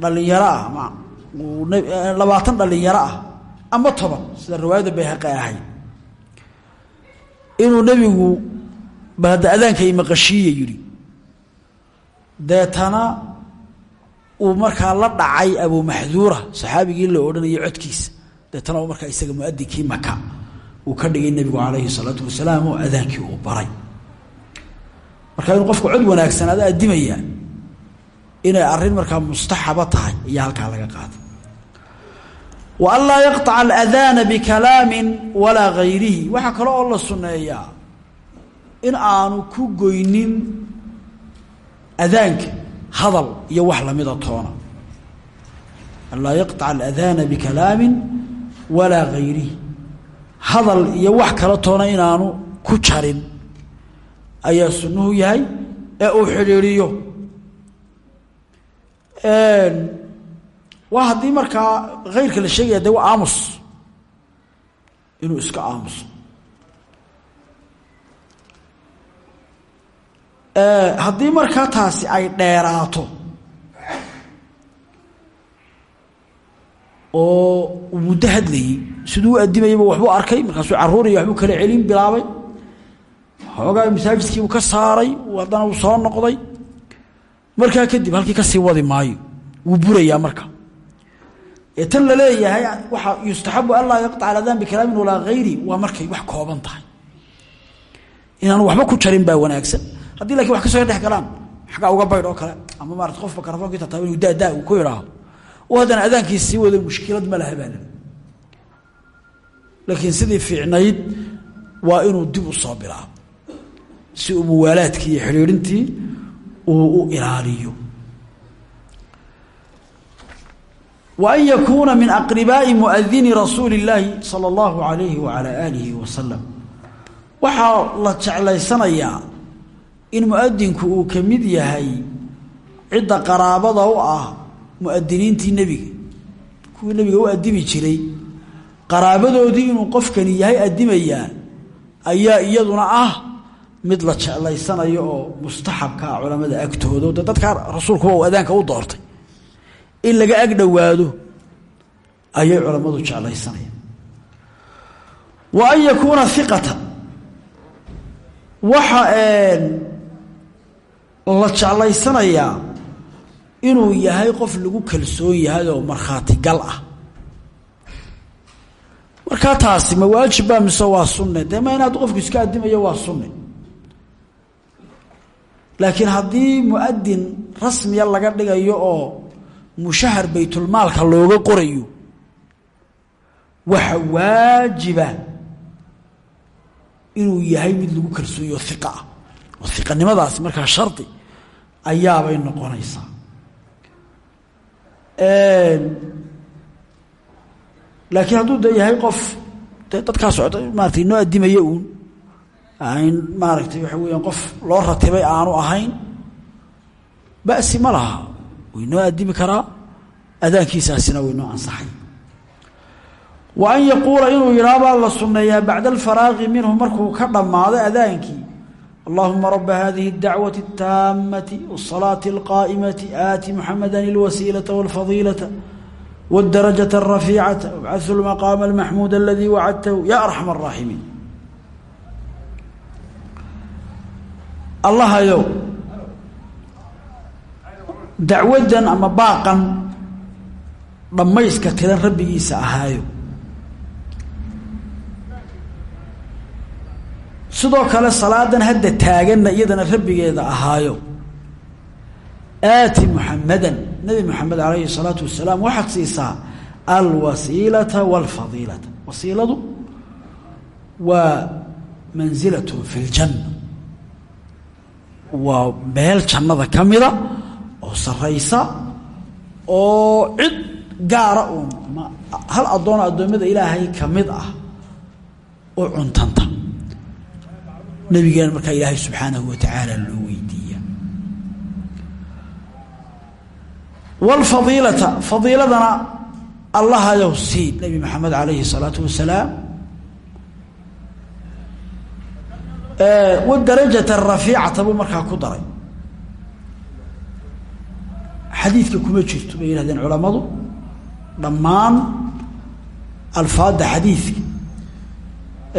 dhalinyaro ah ma labaatan dhalinyaro ah ama toban sida riwaayadda bayhaqi ahayd. Inuu nebigu bahda adaanka imaqashiiya yidhi deetana uu markaa la dhacay abumaxduura saxaabigii la odhanayay codkiisa. Deetana uu markaa isaga muadinkii maka uu ka dhigay nebigu calayhi salaatu wasalaam oo adaankii uu baray. Marka inuu qofku cod wanaagsanaada addimayaa inay arrin markaa mustaxaba tahay iyo halkaa laga qaado wa an laa yaqطaca aladaana bikalaamin walaa gayrihi. Waxaa kale oo la sunneeyaa in aanu ku goynin adaanka hadal iyo wax lamida toona. An laa yaqطaca aladaana bikalaamin walaa gayrihi. Hadal iyo wax kala toona inaanu ku jarin ayaa sunnuhu yahay ee uu xidhiidhiyo waa haddii markaa kayrka la sheegaya de waa aamus inuu iska aamuso haddii markaa taasi ay dheeraato oo muddo hadlayey siduu u adimayaba waxbuu arkay markaasuu carruuriya waxbuu kala celin bilaabay. Xoogaa masaajidkiibuu ka saaray haddana uu soo noqday. Markaa kadib halkii ka sii wadi maayo wuu burayaa marka ee tan la leeyahay waxaa yustaxabu an laa yaqطca aladaan bikalaamin walaa hayri waa markay wax kooban tahay. Inaanu waxba ku jarin baa wanaagsan. Haddii laakiin wax ka soo dhex galaan xaggaa uga baydh kale ama maarata qof makarafonkii tataaba inuu daadaa uu ku idhaaho oo haddana adaankii sii mushkilad ma laha laakiin sidii fiicnayd waa inuu dib u soo bilaabo si uu muwaalaadkii iyo uu u ilaaliyo wa an yakuuna min aqribaa'i muadini rasuuli اllaahi salى اllahu alayhi waalى aalihi wasalam waxaa la jeclaysanayaa in muadinku uu ka mid yahay cidda qaraabada u ah muadiniintii nebiga kuwii nebiga u adimi jiray qaraabadoodii inuu qofkani yahay adimayaa ayaa iyaduna ah mid la jeclaysanayo oo mustaxabka ah culamada agtooda de dadkaa rasuulkuba uu adaanka u doortay in laga ag dhowaado ayay culammadu jeclaysanayaan wa an yakuuna iqatan waxa la jeclaysanayaa inuu yahay qof lagu kalsoon yahay oo markhaati gal ah. Markaa taasi ma waajibba mise waa sunne? Dee ma inaad qofku iska adimayo waa sunne? Laakiin haddii muadin rasmiya laga dhigayo oo mushahar baytulmaalka looga qorayo waxa waajiba inuu yahay mid lagu kalsooyo iqa oo iqanimadaasi markaa shardi ayaabay noqonaysaa. Laakiin hadduu de yahay qof de dadkaa socda maarata inoo adimaya uun. Ayn maaragtay waxa weeyaan qof loo ratibay aanu ahayn. Ba'si ma laha waynoo adimi karaa adaankiisaasina waynoo ansaxay wa an yaquula inuu yidhaha baa la sunneeyaa bacda alfaraaqi minhu markuu ka dhammaaday adaankii allahuma raba hadihi اdacwaةi الtaamati wالsalaaةi اlqaa'imati aati muxamada اlwasiilaةa wاlfadiilaةa wاdarajaة الrafiicata wabcahu اlmaqaama اlmaxmuud aladii wacadtahu ya arxam الraaximiin allahayow dacwaddan ama baaqan dhammayska tiran rabbigiisa ahaayo. Sidoo kale salaadan hadda taaganna iyadana rabbigeeda ahaayo. Aati muxamadan nebi moxamed calayhi salaatu wasalaam waxaad siisaa alwasiilata walfadiilata. Wasiiladu waa manzilatun fi ljanna waa meel jannada ka mida oo saraysa oo cid gaara uun. Hal adoon addoommada ilaahay ka mid ah u cuntanta. Nabigeen markaa ilaahay subxaanahu wa tacaala loo weydiiya. Wlfadiilata fadiiladana allahayow sii nabi maxamed calayhi الsalaatu wasalaam wadarajata rafiicata buu markaa ku daray xadiidka kuma jirto bay yihahdeen culammadu. Dhammaan alfaadda xadiidka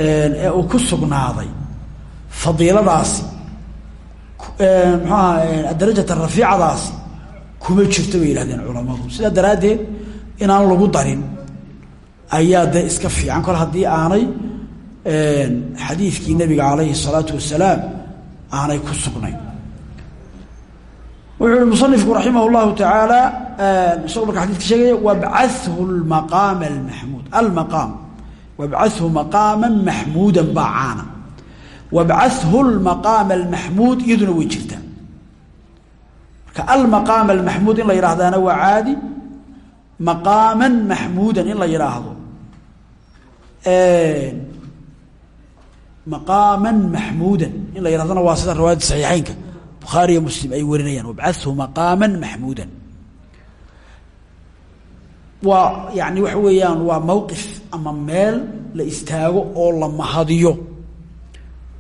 ee uu ku sugnaaday fadiiladaasi mxuaha darajata rafiicadaasi kuma jirto bay yihahdeen culammadu. Sidaa daraaddeed inaan lagu darin ayaa dee iska fiican. Kol haddii aanay xadiidkii nabiga calayhi الsalaatu wasalaam aanay ku sugnayn wuxuu i musanifku raximah llahu tacaala isagoo marka xadidka sheegaya wabcathu maqaam maxmuud almaqaam. Wabcathu maqaama maxmuuda baa caana. Wabcathu lmaqaama almaxmuud iyaduna way jirtaa. Marka almaqaam almaxmuud in la yidhaahdaana waa caadi. Maqaama maxmuudan in la yidhaahdo. Maqaama bukhaari iyo muslim ay warinayaan wabcahu maqaaman maxmuudan waa yani waxa weeyaan waa mowqif ama meel la istaago oo la mahadiyo.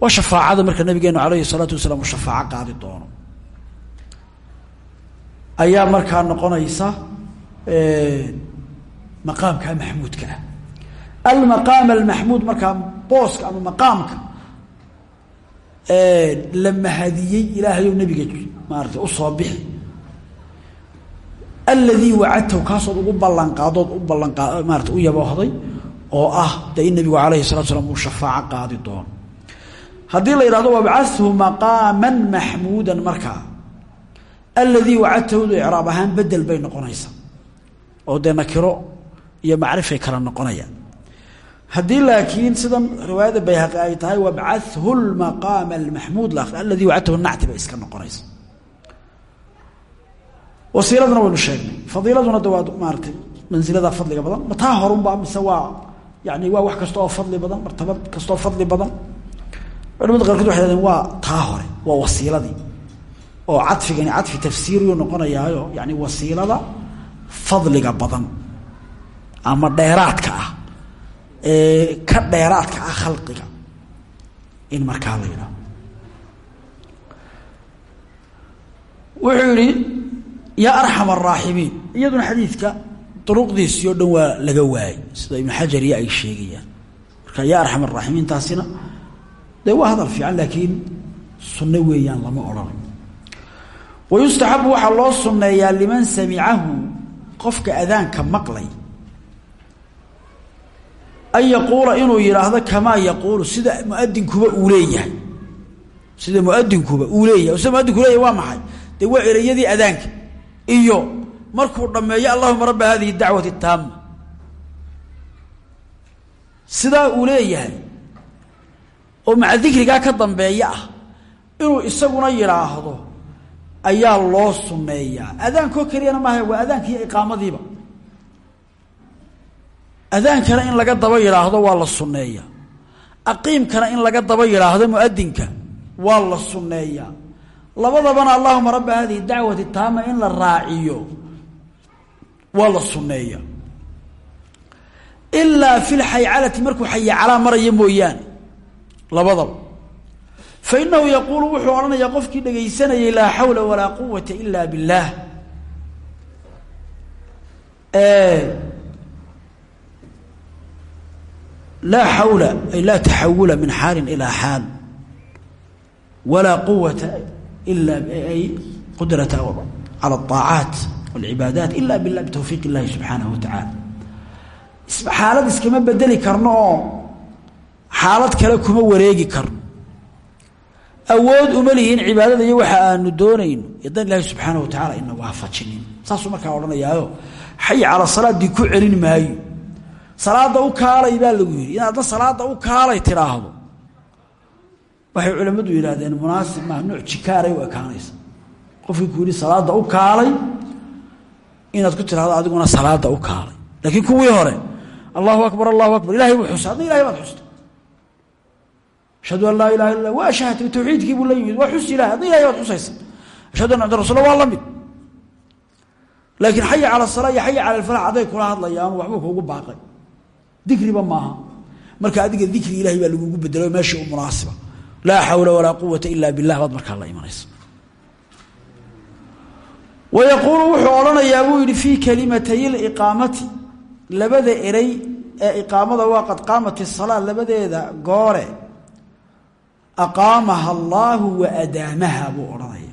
Waa shafaacada marka nabigeenu alayhi الsalaatu wasalaam uu shafaaco qaadi doono. Ayaa markaa noqonaysa maqaamka maxmuudka ah. Almaqaam almaxmuud markaa booska ama la mahadiyey ilaahayow nabiga maarata u soo bixi. Aladii wacadtahu kaasood ugu ballanqaadood u ballanqaa maarata u yaboohday oo ah de in nabigu alayhi الsalatu slam uu shafaaco qaadi doono. Haddii la yidhahdo wabcahu maqaama maxmuuda markaa aladii wacadtahdu icraab ahaan bedel bay noqonaysaa. Oo dee nakiro iyo macrifay kala noqonayaan haddii laakiin sidan riwaayadda bayhaqi ay tahay wabcahu lmaqaama almaxmuud la aladii wacadtahu nacti bay iska noqonaysa. Wasiiladuna waynu sheegnay. Fadiiladuna de waa maaratay mansilada fadliga badan. Ma taa horunba mise waa yani waa wax kasta oo fadli badan martabad kastaoo fadli badan. Culamada qaarkood waxay hahdeen waa taa hore waa wasiiladii. Oo cadfigani cadfi tafsiiriyu noqonayaayo yani wasiilada ka dheeraadka ah khalqiga in markaa la yidhaho wuxuu yihi yaa arxam araaximiin iyaduna xadiidka duruqdiisii o dhan waa laga waayey sida ibnu xajar iyo ay sheegayaan. Marka yaa arxam araaximiin taasina de waa hadal fiican laakiin sunno weeyaan lama odhanayo wayustaxabu waxaa loo sunneeyaa liman samicahu qofka adaanka maqlay an yaquula inuu yidhaahdo kamaa yaquulu sida muadinkuba uu leeyahay. Sida muadinkuba uu leeyahay. Sida muadinku leeyahay waa maxay? Dee waa ereyadii adaanka. Iyo markuu dhammeeyo allahuma rabba hadihi dacwati taama sidaa uu leeyahay oo maca dikrigaa ka dambeeya ah inuu isaguna yidhaahdo ayaa loo sunneeyaa adaankoo keliyana maaha waa adaanka iyo iqaamadiiba adaankana in laga daba yidhaahdo waa la sunneeyaa aqiimkana in laga daba yidhaahdo muadinka waa la sunneeyaa labadabana allahuma rabba hadihi dacwati taama in la raaciyo waa la sunneeyaa ilaa fi lxaycalati markuu xayacalaa maraya mooyaane. Labadaba. Fa inahu yaquulu wuxuu odhanayaa qofkii dhegaysanayay laa xawla walaa quwata ila biاllaah laa xawla ay laa taxawula min xaalin ilaa xaal walaa quwata ila ay qudrata cala aaacaat walcibaadaat ila billah bitowfiiq illahi subxaanahu watacaala xaalad iskama bedeli karno oo xaalad kale kuma wareegi karno awood uma lihiin cibaadada iyo waxa aanu doonayno dan ilaahi subxaanahu watacaala ina waafajinin saasuu markaa odhanayaayo xay calaa salaaddii ku celin maayo salaada u kaalay baa lagu yidhi. Inaadna salaada u kaalay tidhaahdo waxay culammadu yidhaahdeen munaasib maa nooc jikaaray u ekaanaysa. Qofkii ku salaada u kaalay inaad ku tidhahdo adiguna salaada u kaalay. Laakiin kuwii hore allahu akbar allahu akbar ilahay buu xusay adna ilahay xusta. Ashhadu an laa illa waa shahatay tawxiidkii buu la yimid waa xus ilahay adna ilahay xusaysa. Ashhadu anna abda rasul waa la mid. Laakiin xaya cala asala iyo xaya cala kula hadlayaan waxbuu kuugu baaqay dikriba maaha. Marka adiga dikri ilahay baa lagugu bedelo meeshii u munaasiba. Laa xawla walaa quwata ila billah baad markaa la imanaysa. Wayaquulu wuxuu odhanayaa buu yidhi fii kalimatay liqaamati labada eray ee iqaamada waa qad qaamat isalaa labadeeda goore. Aqaamaha allaahu wa adaamaha buu odhanaya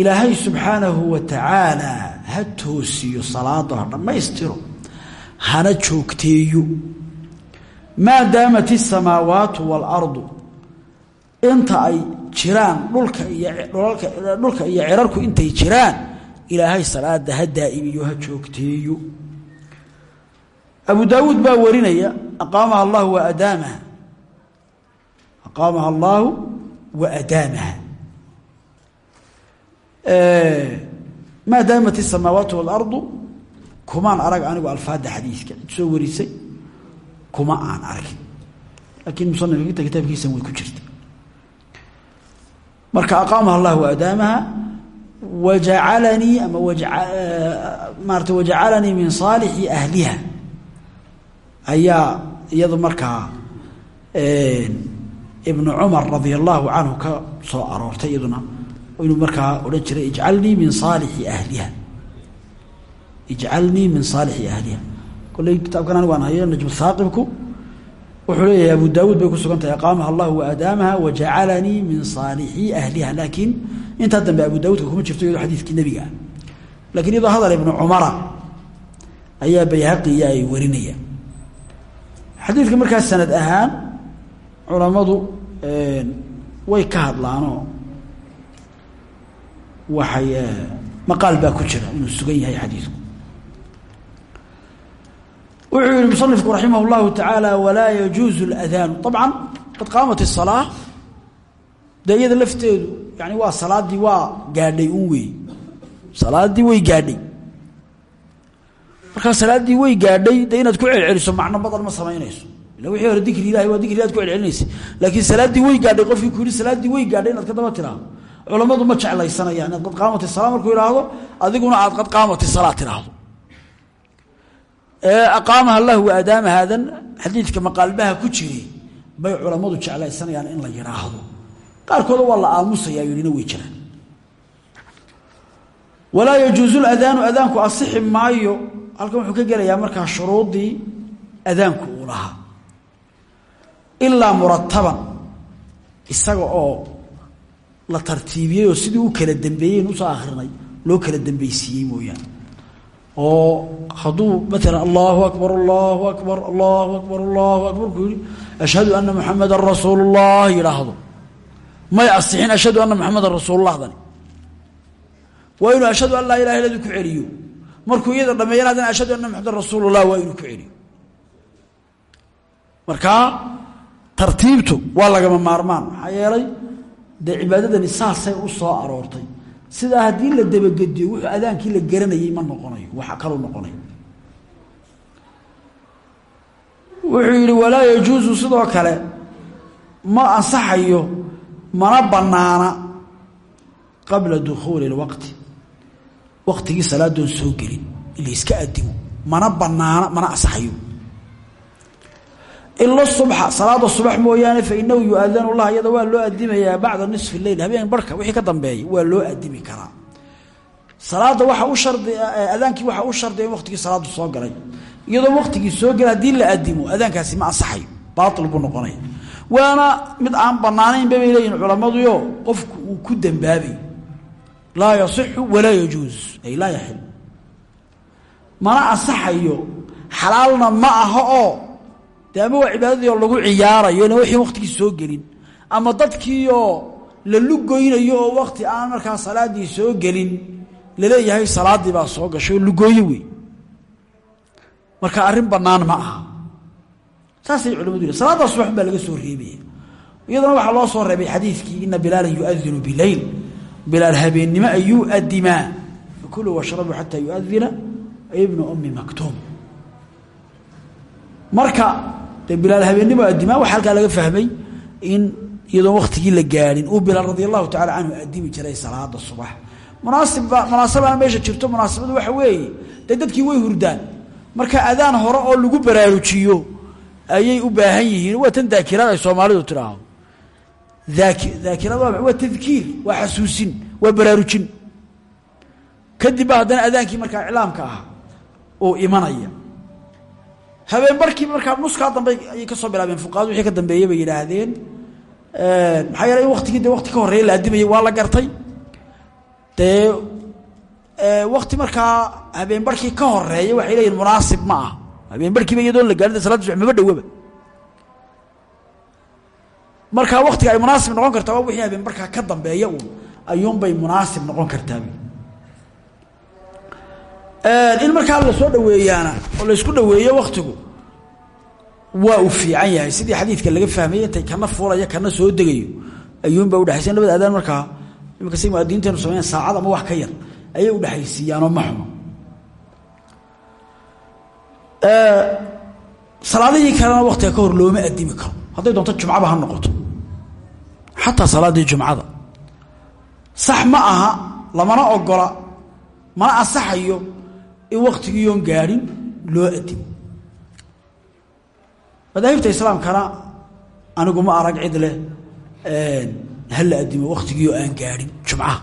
ilaahay subxaanahu wa tacaala ha toosiyo salaado ha dhammaystiro hana joogteeyo. Maa daamat isamaawaatu waalardu inta ay jiraan dhulka iyo dhulka iyo cirarku intay jiraan ilaahay salaada ha daa'imiyo ha joogteeyo. Abu daawuud baa warinaya aqaamaha allahu wa adaamaha. Aqaamaha allaahu wa adaamaha. Maa daamat isamaawaatu waalardu kumaan arag anigu alfaada xadiidka cid soo warisay kuma aan arkin laakiin musanifka kitaabkiisan way ku jirta marka aqaamaha allah waadaamaha wajacalanii ama maarata wajacalanii min saalixi ahliha. Ayaa iyadu markaa ibnu cumar radia allahu canhu ka soo aroortay iyaduna. Inuu markaa odhan jiray ijcalnii min saalixi ahliha ijcalnii min saalixi ahliha kolley kitaabkan anigu aan hayo najmu haaqibku wuxuu leeyahay abu daawuud bay ku sugan tahay aqaamaha allahu waadaamaha wajacalanii min saalixii ahliha. Laakiin intaa dambe abu daawuudka kuma jirto iyadoo xadiidkii nebiga ah. Lakiin iyadoo hadal ibnu cumara ayaa bayhaqiya ay warinayaan xadiidka markaa sanad ahaan culammadu way ka hadlaanoo waxay maqaal baa ku jira inuu sugan yahay xadiidku wuxuu yihi musanifku raximah اllahu tacaala walaa yajuuzu اladaanu طabcan qad qaamat الsalaa dee iyada lafteedu yani waa salaaddii waa gaadhay un wey salaaddii way gaadhay markaa salaaddii way gaadhay dee inaad ku celceliso macno badan ma samaynayso ila wixii hore dikri ilahi waa dikri aad ku celcelinaysa laakiin salaaddii way gaadhay qofkii ku yihi salaaddii way gaadhay inaad ka daba tiraahdo culammadu ma jeclaysanayaan inaad qad qaamat الsalaa markuu idhaahdo adiguna aad qad qaamat الsalaa tiraahdo aqaamaha allah waadaama haadan xadiidka maqaalbaha ku jiri bay culammadu jeclaysanayaan in la yidhaahdo qaarkooda waa la aamusayaa yidhina way jiraan. Walaa yajuusu ladaanu adaanku asixi maayo. Halkan wuxuu ka gelayaa markaa shuruudii adaanku uu lahaa. Ilaa murataban isaga oo la tartiibiyey oo sidii u kala dambeeyey u soo akhrinay loo kala dambaysiiyey mooyaane oo hadduu maala allahu akbar allahu akbar allahu akbar allahu akbar ku yihi ashhadu ana muxamadan rasuul اllah yidhaahdo. May asixin ashhadu ana muxamadan rasuulullahdani waa inuu ashhadu an laa ilaha illadu ku celiyo. Markuu iyada dhameeyana haddana ashhadu anna muxamadan rasuul اllah waa inuu ku celiyo. Markaa tartiibtu waa lagama maarmaan. Maxaa yeelay? Dee cibaadadani saasay u soo aroortay sidaa haddii la dabagediyo wuxuu adaankii la garanayay ma noqonayo waxa kaluu noqonay. Wuxuu yidhi walaa yajuusu sidoo kale ma ansaxayo mana bannaana qabla dukhuuli اlwaqti waqtigii salaadoon soo gelin in la iska adimo mana banaana mana ansaxayo ila subxa salaada subax mooyaane fainahu yuadanu lah iyada waa loo adimayaa bacda nisfi leyl habeen barhka wixii ka dambeeya waa loo adimi karaa. Salaada waxa u shardi adaankii waxa u shardiya in salaadu soo galay. Iyadoo waqtigii soo galay haddii la adimo adaankaasi ma ansaxayo baail buu noqonaya waana mid aan banaanaynba bay leeyihiin culamaduyo qofku uu ku dambaabay. Laa yasixu walaa yajuus ay laa yaxil mana ansaxayo xalaalna ma aha oo de ama waa cibaadadii oo lagu ciyaarayo ina wixii waktigii soo gelin. Ama dadkiioo la lugoynayo oo wakti aan markaa salaadii soo gelin la leeyahay salaadii baa soo gashay oo lugooye wey marka arrin bannaan ma aha. Saasay culamadu salaaddaa subax baa laga soo reebaya. Iyadana waxaa loo soo reebay xadiidkii ina bilaalan yuadinu bileyl bilaal habeennimo ayuu adimaa fakuluu washrabuu xataa yuadina ibnu ummi maktuum marka dee bilaal habeennimo adimaa waxaa halkaa laga fahmay in iyadoon waktigii la gaadhin uu bilaal radi allahu tacala adimi jiray salaada subax. Munaasibba munaasabana meesha jirto munaasabadu waxa weeye dadkii way hurdaan. Marka adaan hore oo lagu baraarujiyo ayay u baahan yihiin. Waa tan daakiraad ay soomaalidu tidhaahdo. Daaki daakirad waa waa tadkiir waa xasuusin baraarujin. Kadib ba adaankii markaa iclaamka ah oo imanaya habeen barkii markaa nuskaa dambe ayay ka soo bilaabeen fuqahadu wixii ka dambeeyey bay yidhaahdeen. Maxaa yeelay in waktigii dee wakti ka la adimayay waa la gartay. Dee wakti markaa habeen barkii ka horreeya waxay leeyihiin munaasib ma ah habeen barkiiba iyadoon la gaarin salada subax maba dhowaba markaa waktiga ay munaasib noqon kartaa waa wixii habeen barkaa ka dambeeya uun ayuunbay munaasib noqon kartaa in markaa la soo dhaweeyaana oo la isku dhaweeyo waktigu waa uu fiican yahay. Sidii xadiidka laga fahmayay intay kana fuulaya kana soo degayo ayuunba udhexaysa labada adaan markaa imika say muadiinteenu sameyan saacad ama wax ka yar ayay udhexaysiiyaanoo ma xumo. Salaadihii kalena waktiga ka hor looma adimi karo. Hadday doonto jumcaba ha noqoto. Xataa salaaddii jumcada. Sax ma aha lamana ogola mana ansaxayo in waktigiiyoon gaadhin loo adimo madaahibta islaamkana anigu ma arag cid leh ha la adimo waktigiioo aan gaadhin jumcaha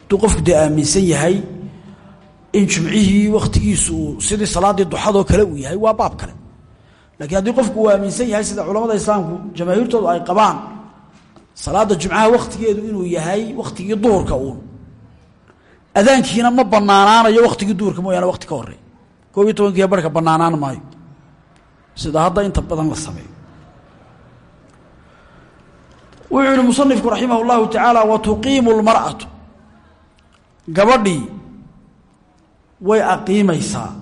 hadduu qofku dee aaminsan yahay in jumcihii waktigiisu sidii salaaddii duxadoo kale uu yahay waa baab kale. Laakiin haddii qofku uu aaminsan yahay sida culamada islaamku jamaahiirtoodu ay qabaan salaada jumcaha waktigeedu inuu yahay waktigii duhurka uun adaankiina ma banaanaanayo waktigii duurka mooyaane wakti ka horey koob iyo tobankiiya barka banaanaan maayo. sida hadda inta badan la sameeyo. wuxuu yihi musanifku raximah اllahu tacaala wa tuqiimu اlmar'atu gabadhii way aqiimaysaa.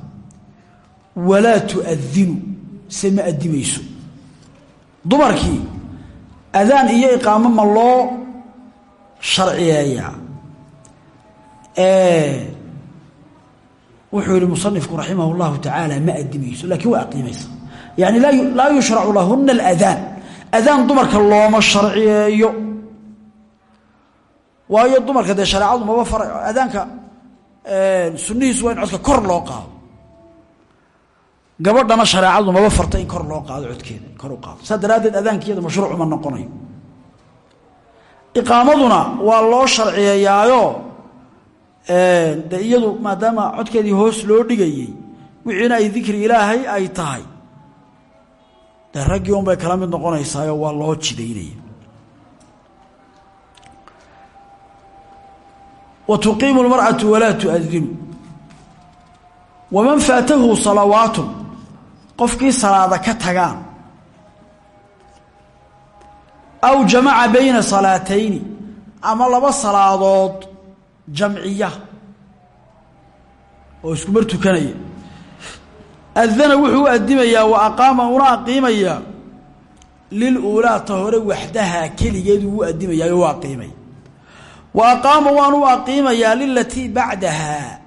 Walaa tuadinu se ma adimayso dumarkii adaan iyo iqaamo ma loo sharciyeeyaa wuxuu yihi musanifku raximah اllahu tacaala ma adimayso lakiin way aqiimaysaa yani laa yushracu lahuna اladaan adaan dumarka looma sharciyeeyo. Waayo dumarka dee shareecadu maba fara adaanka sunihiisu waa in codka kor loo qaado. Gabadhana shareecadu maba farta in kor loo qaado codkeeda kor u qaado. Saa daraaddeed adaankeeda mashruucuma noqonayo. Iqaamaduna waa loo sharciyeeyaayo de iyadu maadaama codkeedii hoos loo dhigayey wixiina ay dikri ilaahay ay tahay. Dee raggii un bay kala mid noqonaysaayo waa loo jidaynaya. Wa tuqiimu lmar'atu walaa tuadinu waman faatahu salawaatun. Qofkii salaada ka tagaan. Aw jamaca bayna salaatayni. Ama laba salaadood jamciya oo isku mar tukanaya. Adana wuxuu u adimayaa wa aqaama una aqiimayaa liluulaa ta hore waxdahaa keligeed uu u adimayaayo u wa aqaama waan u aqiimayaa lilatii bacdahaa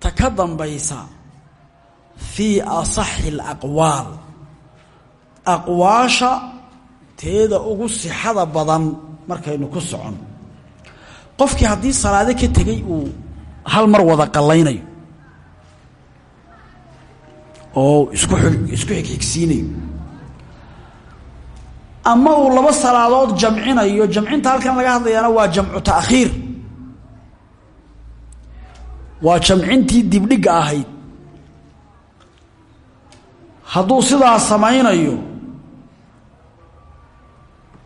ta ka dambaysa fii asaxi alaqwaal. Aqwaasha teeda ugu sixada badan markaynu ku socon qofkii haddii salaado ka tegey uu hal mar wada qallaynayo oo isku isku xigxigsiinayo ama uu laba salaadood jamcinayo jamcinta halkan laga hadlayaana waa jamcu ta'khiir. Waa jamcintii dibdhigga ahayd. Hadduu sidaa samaynayo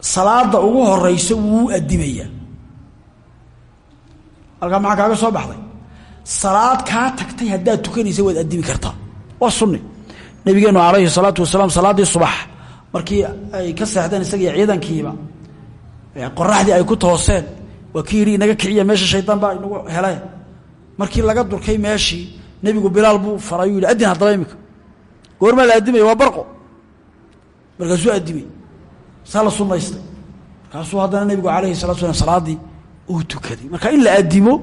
salaada ugu horeysa wuu u halkaa maxaa kaaga soo baxday? Salaad kaa tagtay haddaad tukanaysa waad adimi kartaa. Waa sunni. Nabigeenu calayhi salaatu wasalaam salaaddii subax markii ay ka seexdeen isagiiyo ciidankiiba qoraxdii ay ku tooseen waa kii yidhi inaga kiciya meesha shaydaan baa inagu hele markii laga durkay meeshii nebigu bilaal buu faray u yidhi addin haddaba imika goormaa la addimaya waa barqo. Markaasuu addimay. Saa la sunnaystay. Markaasuu haddana nebigu calayhi salatu slam salaaddii uu tukaday marka in la addimo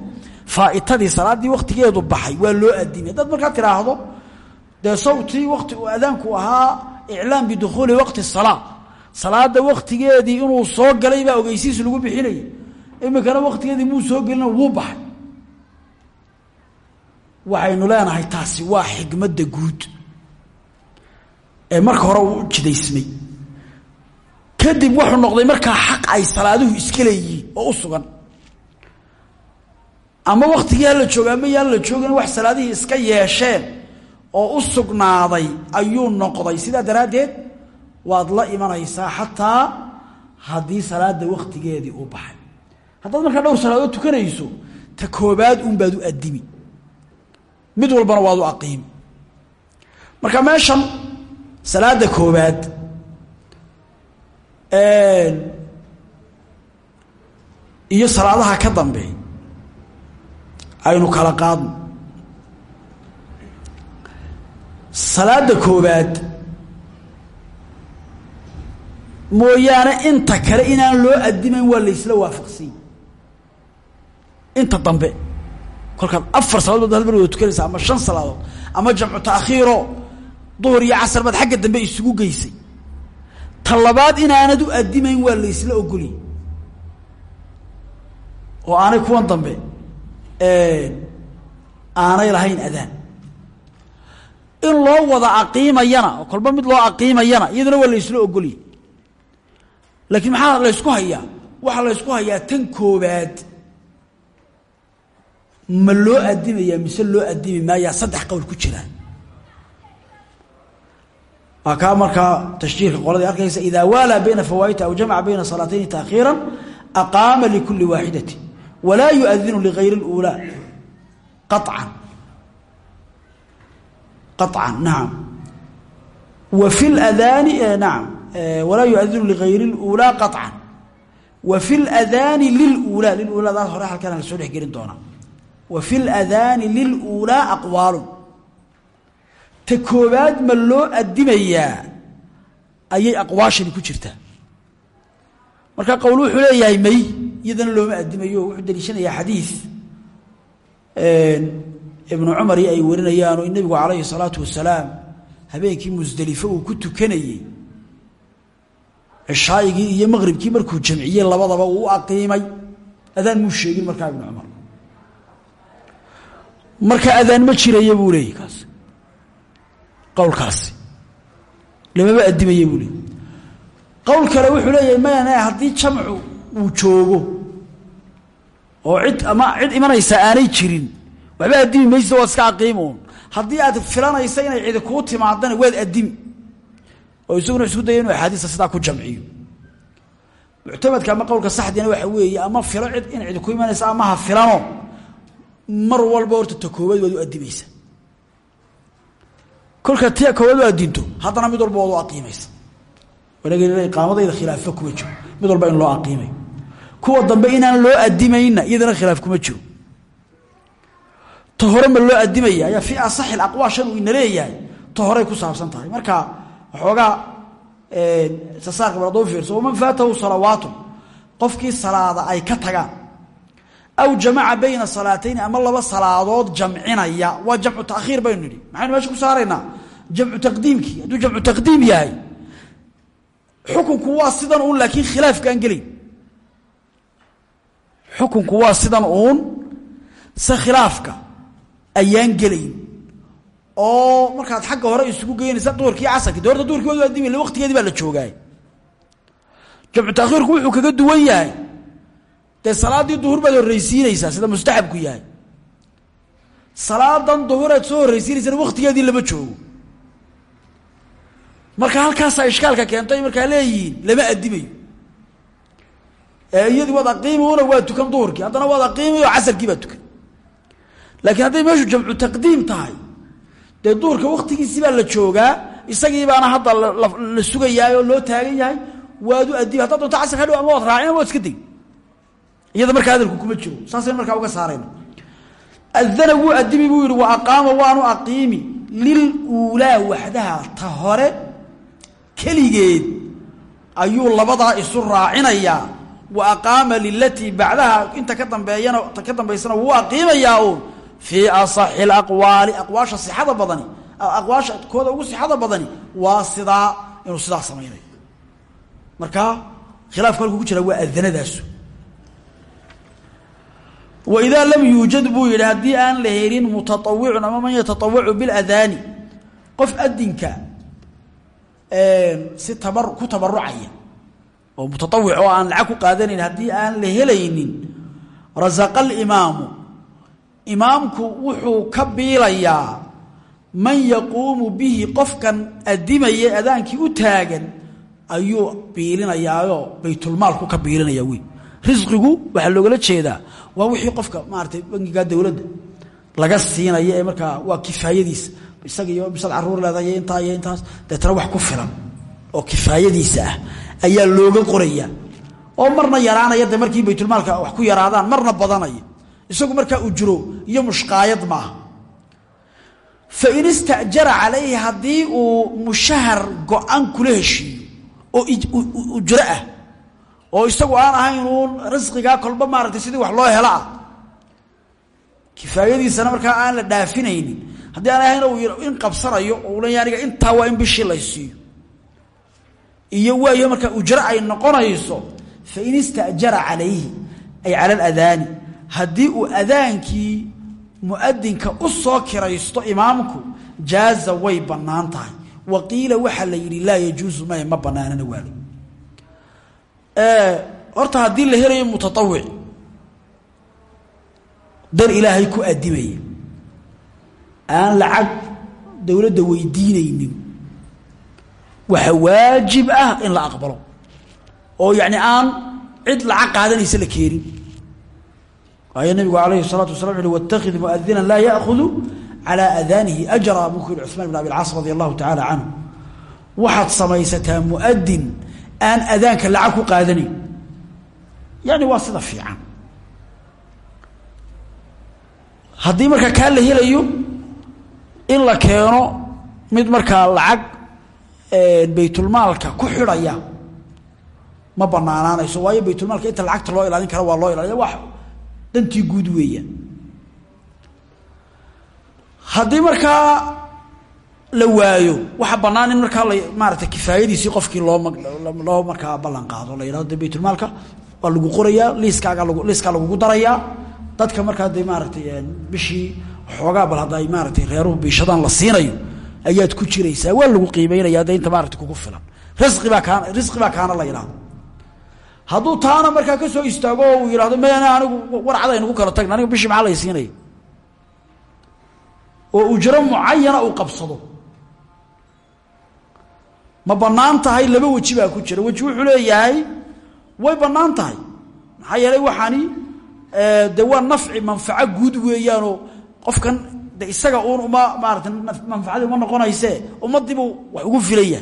faa'itadii salaaddii waktigeedu baxay waa loo addimay haddaad markaa tidhaahdo dee sawtii wakti uu adaanku ahaa iclaam bidukhuuli waqti salaa salaada waktigeedii inuu soo galay baa ogeysiis lagu bixinayay. Iminkana waktigeedii muu soo gelina wuu baxay. Waxaynu leenahay taasi waa xikmadda guud ee marka hore uu jidaysmay. Kadib wuxuu noqday markaa xaq ay salaaduhu iska leeyihiin oo u sugan ama waktigii hala jooga ama yaan la joogin wax salaadihii iska yeesheen oo u sugnaaday ayuu noqday. Sidaa daraaddeed waad la imanaysaa xataa haddii salaada waktigeedii uu baxay. Haddaad markaa dhowr salaadood tukanayso ta koobaad un baad u addimi. Mid walbana waad u aqiimi marka meeshan salaada koobaad iyo salaadaha ka dambeey aynu kala qaadno. Salaada koobaad mooyaane inta kale inaan loo adimayn waa laysla waafaqsany inta dambe kolkaad afar salaadood hal mar wada tukanaysa ama shan salaadood ama jamcu taakhiiro duhur iyo casar baad xagga dambe isugu geysay. Ta labaad inaanad u adimayn waa laysla ogoliyay oo aanay kuwan dambe aanay lahayn adaan. In loo wada aqiimayana kolba mid loo aqiimayana iyaduna waa laysla ogoliyay laakiin maxaa laysku hayaa? Waxaa laysku hayaa tan koobaad ma loo adimayaa mise loo adimi maayaa saddex qowl ku jiraan waa kaa markaa tashjiirka qoladii arkaysa idaa waalaa bayna fawaa'ita aw jamaca bayna salaatayni taakhiira aqaama likuli waaxidati walaa yuadinu ligayri اlأuulaa qaطcan qaطcan nacam wa fi اladaani nacam walaa yuadinu ligayri اlأuulaa qaطcan wa fi اladaani liluulaa liluulaadaas hore halkana la soo dhex gelin doonaa wa fi اladaani liluulaa aqwaalu ta koobaad ma loo adimayaa ayay aqwaashani ku jirtaa marka qowl wuxuu leeyahay may iyadana looma adimayo wuxuu daliishanayaa xadiid ibnu cumar ay warinayaan oo nebigu calayhi salaatu wasalaam habeenkii musdelifo uu ku tukanayey cishaaigii iyo maqribkii markuu jamciyey labadaba uu u aqiimay. Adaan muu sheegin markaa ibnu cumar? Marka adaan ma jiraya buu leeyay kaas. Qowlkaasi. Lamaba adimaya buu leeyay qowl kale wuxuu leeyahay mayane haddii jamcu uu joogo oo cid ama cid imanaysa aanay jirin waxba adimi maysa waad iska aqiimuun haddii aad filanaysa inay cidi kuu timaadana waad adimi oo isaguna isku daya inuu axaadiista sidaa ku jamciyo. Muctamadka ama qowlka saxdiina waxa weeye ama filo cid in cidi ku imanaysa ama ha filano mar walba horta ta koowaad waad u adimaysa kolka tia koowaad u haddana mid walba waad u aqiimaysa. Wanaga iqaamadayda khilaafo kuma jiro mid walba in loo aqiimayo kuwa dambe inaan loo adimayna iyadana khilaaf kuma jiro. Ta ma loo adimaya ayaa fii asaxi aqwaashan uu ina leeyahay ku saabsan tahay. Marka waxoogaa sasaarka baladoo fiirso waman faatahu salawaatu qofkii salaada ay ka tagaan. Aw jamaca bayna salaatayni ama laba salaadood jamcinaya waa jamcu taakhiir baynu nidhi. Maxaynu meesha ku saaraynaa? Jamcu taqdiimkii. Hadduu jamcu taqdiim yahay xukunku waa sidan uun laakiin khilaafkaan gelayn xukunku waa sidan uun se khilaafka ayaan gelayn. Oo markaad xagga hore isugu geynaysa duurkii casarki de duurkii waad adimi waqtigeedii baa la joogaay jamcu taakhiirku wuxuu kaga duwan yahay. Dee salaaddii duhur baad horreysiinaysaa sida mustaxabku yahay. Salaadan duhureed soo horreysiinaysana waktigeedii lama joogo. Marka halkaasaa ishkaalka keentay markaa leeyihiin lama adimayo iyadii waad aqiimiuna waa tukan duhurkii. Haddana waad aqiimi oo baa tukan. Laakiin hadday meeshu jamcu taqdiim tahay dee duhurka waktigiisii baa la joogaa isagii baana hadda la sugayaay oo loo taagan yahay waad u adimi haddaad doonto casarka hadhow ama waad iska degi iyada markaa hadalku kuma jiro. Saasaynu markaa uga saarayna adana wuu adimi buu yidhi wa aqaama waanu aqiimi. Lil uulaa waxdaha ta hore keligeed ayuu labadaa isu raacinayaa wa aqaama lilatii bacdaha inta ka dambeeyana ka dambaysana wuu aqiimayaa uun fii asaxi alaqwaali aqwaasha sixada badani aqwaasha kooda ugu sixada badani waa sidaa inuu sidaa samaynayo marka khilaafka halkuu ku jira waa adanadaasu waidaa lam yuujad buu yidhi haddii aan la ama man yatatawacu biladaani qof adinka si tabar ku tabarucaya oo mutaawic oo aan lacag ku qaadanayn haddii aan la helaynin rasaqa alimaamu. Imaamku wuxuu ka biilayaa man yaquumu bihi qofkan adimaya adaankii u taagan ayuu biilinayaayo baytulmaalku ka biilinaya wey risqigu waxaa loogala jeedaa waa wixii qofka maaratay bangiga dowladda laga siinaya ee markaa waa kifaayadiisa isaga iyo bisad carruur leedahay intaa iyo intaas deetana wax ku filan oo kifaayadiisa ah ayaa looga qoraya. oo marna yaraanaya de markii baytulmaalka wax ku yaraadaan marna badanaya. isagu markaa ujro iyo mushqaayad maaha. fain istajara calayhi haddii uu mushahar go-an kula heshiiyo oo ujro ah oo isagu aan ahayn uun risqigaa kolba maaragtay sidii wax loo helo ah. kifaayadiisana markaa aan la dhaafinaynin haddii aan ahayn in qabsanayo oo leeya aniga intaa waa in bishii laysiiyo iyo waayo markaa ujro ay noqonayso fain istajara calayhi ay cala aladaani haddii uu adaankii muadinka u soo kiraysto imaamku jaaza way bannaan tahay. Wa qiila waxaa la yidhi laa yajuusu maya ma banaanana waali horta haddii la helayo mutaawic dar ilaahay ku adimaya aan lacag dowladda weydiinaynin waxa waajib ah in la aqbalo oo yacni aan cid lacag qaadanaysa la keenin waayo nabigu alayhi الsalaatu wasala u uhi wاtakid muadina laa yaakudu calى adaanihi ajra buu ku yihi cuثmaan bn abi اlcaas radi allahu tacaala canhu waxaad samaysataa muadin aan adaanka lacag ku qaadanayn yani waa sida fiican haddii markaa kaa la helayo in la keeno mid markaa lacag baytulmaalka ku xidhaya. Ma banaanaanayso waayo baytulmaalka inta lacagta loo ilaalin kara waa loo ilaliya wa dantii guud weeyaan. Haddii markaa la waayo waxa bannaan in markaa la maarata kifaayadiisii qofkii loo loo markaa ballan qaado la yidhahdo de baytulmaalka waa lagu qorayaa liiskaaga lag liiskaa lagugu darayaa. Dadka markaa de maaratay bishii xoogaa bal hadda ay reeruhu biishadaan la siinayo ayaad ku jiraysaa. Waa lagu qiimeynaya de inta maarata kugu filan. Risqi baa kaana risqi baa kaana la yidhahdo hadduu taana markaa ka soo istaago oo uu yidhahdo mayana anigu warcad aynagu kala tagna aniga bishii maxaa lay siinaya oo ujro mucayana uu qabsado. Ma bannaan tahay laba weji baa ku jira. Weji wuxuu leeyahay way bannaan tahay. Maxaa yeelay waxaani de waa nafci manfaco guud weeyaanoo qofkan de isaga uun uma maarata manfacadii uma noqonayse ummadiibuu wax ugu filaya.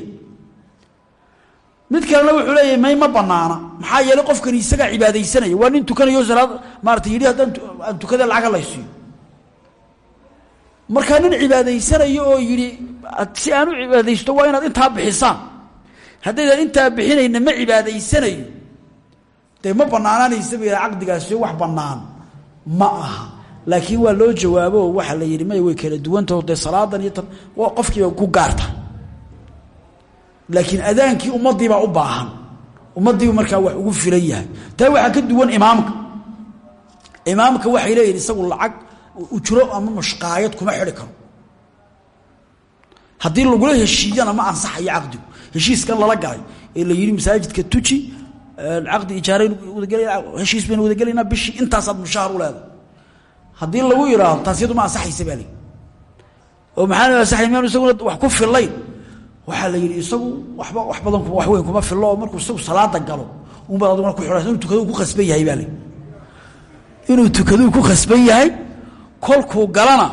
Mid kalena wuxuu leeyahay may ma banaana. Maxaa yeelay qofkani isagaa cibaadaysanaya. Waa nin tukanayo salaad maarata yidhi haddaan aan tukada lacaga laysiiyo. Markaa nin cibaadaysanayo oo yidhi si aan u cibaadaysto waa inaad intaa bixisaan. Haddaydaan intaa bixinayna ma cibaadaysanayo dee ma banaanaanaysa ba caqdigaasi wax bannaan ma aha laakiin waa loo jawaabo waxaa la yidhi may way kala duwantaho dee salaadan iyo tan waa qofkiiba ku gaarta. Laakiin adaankii ummadiibaa u baahan. Ummadiibu markaa wax ugu filan yahay. Taa waxaa ka duwan imaamka. Imaamka waxay leeyihiin isagu lacag ujro ama mushqaayad kuma xidhi karo. Haddii lagula heshiiyana ma ansaxayo caqdigu. Heshiiskan lala galay. Ee la yidhi masaajidka tuji caqdi ijaarayn wadagela heshiis baynu wadagelaynaa bishii intaasaad mushahar u leedahay haddii lagu yidhaahdo taas yadu ma ansaxaysa baa lii oo maxaana ansaxay miyaanu isaguna wax ku fillayn? Waxaa la yidhi isagu waba wax badan wax weyn kuma fillo markuu isagu salaada galo unbaad aduguna ku xidhaysa inuu tukaduu ku khasban yahay baa inuu tukaduu ku khasban yahay kolkuu galana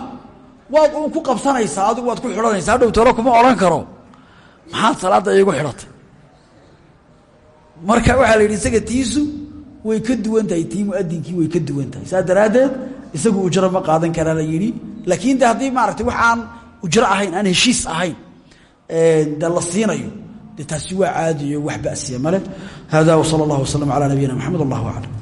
waad uun ku qabsanaysaa adigu waad ku xidhanaysaa hadhow talo kuma odhan karo. Maxaad salaadda iigu xidhatay? Marka waxaa la yidhi isaga tiisu way ka duwan tahay tii muadinkii way ka duwan tahay saas daraaddeed isagu ujro ma qaadan karaa la yidhi. Laakiin de haddii maaragtay wax aan ahayn aan heshiis ahayn de la taasi waa caadiyo wax basiya male hada wsala allah waslm calaa nabiyina mxamed wallah aclam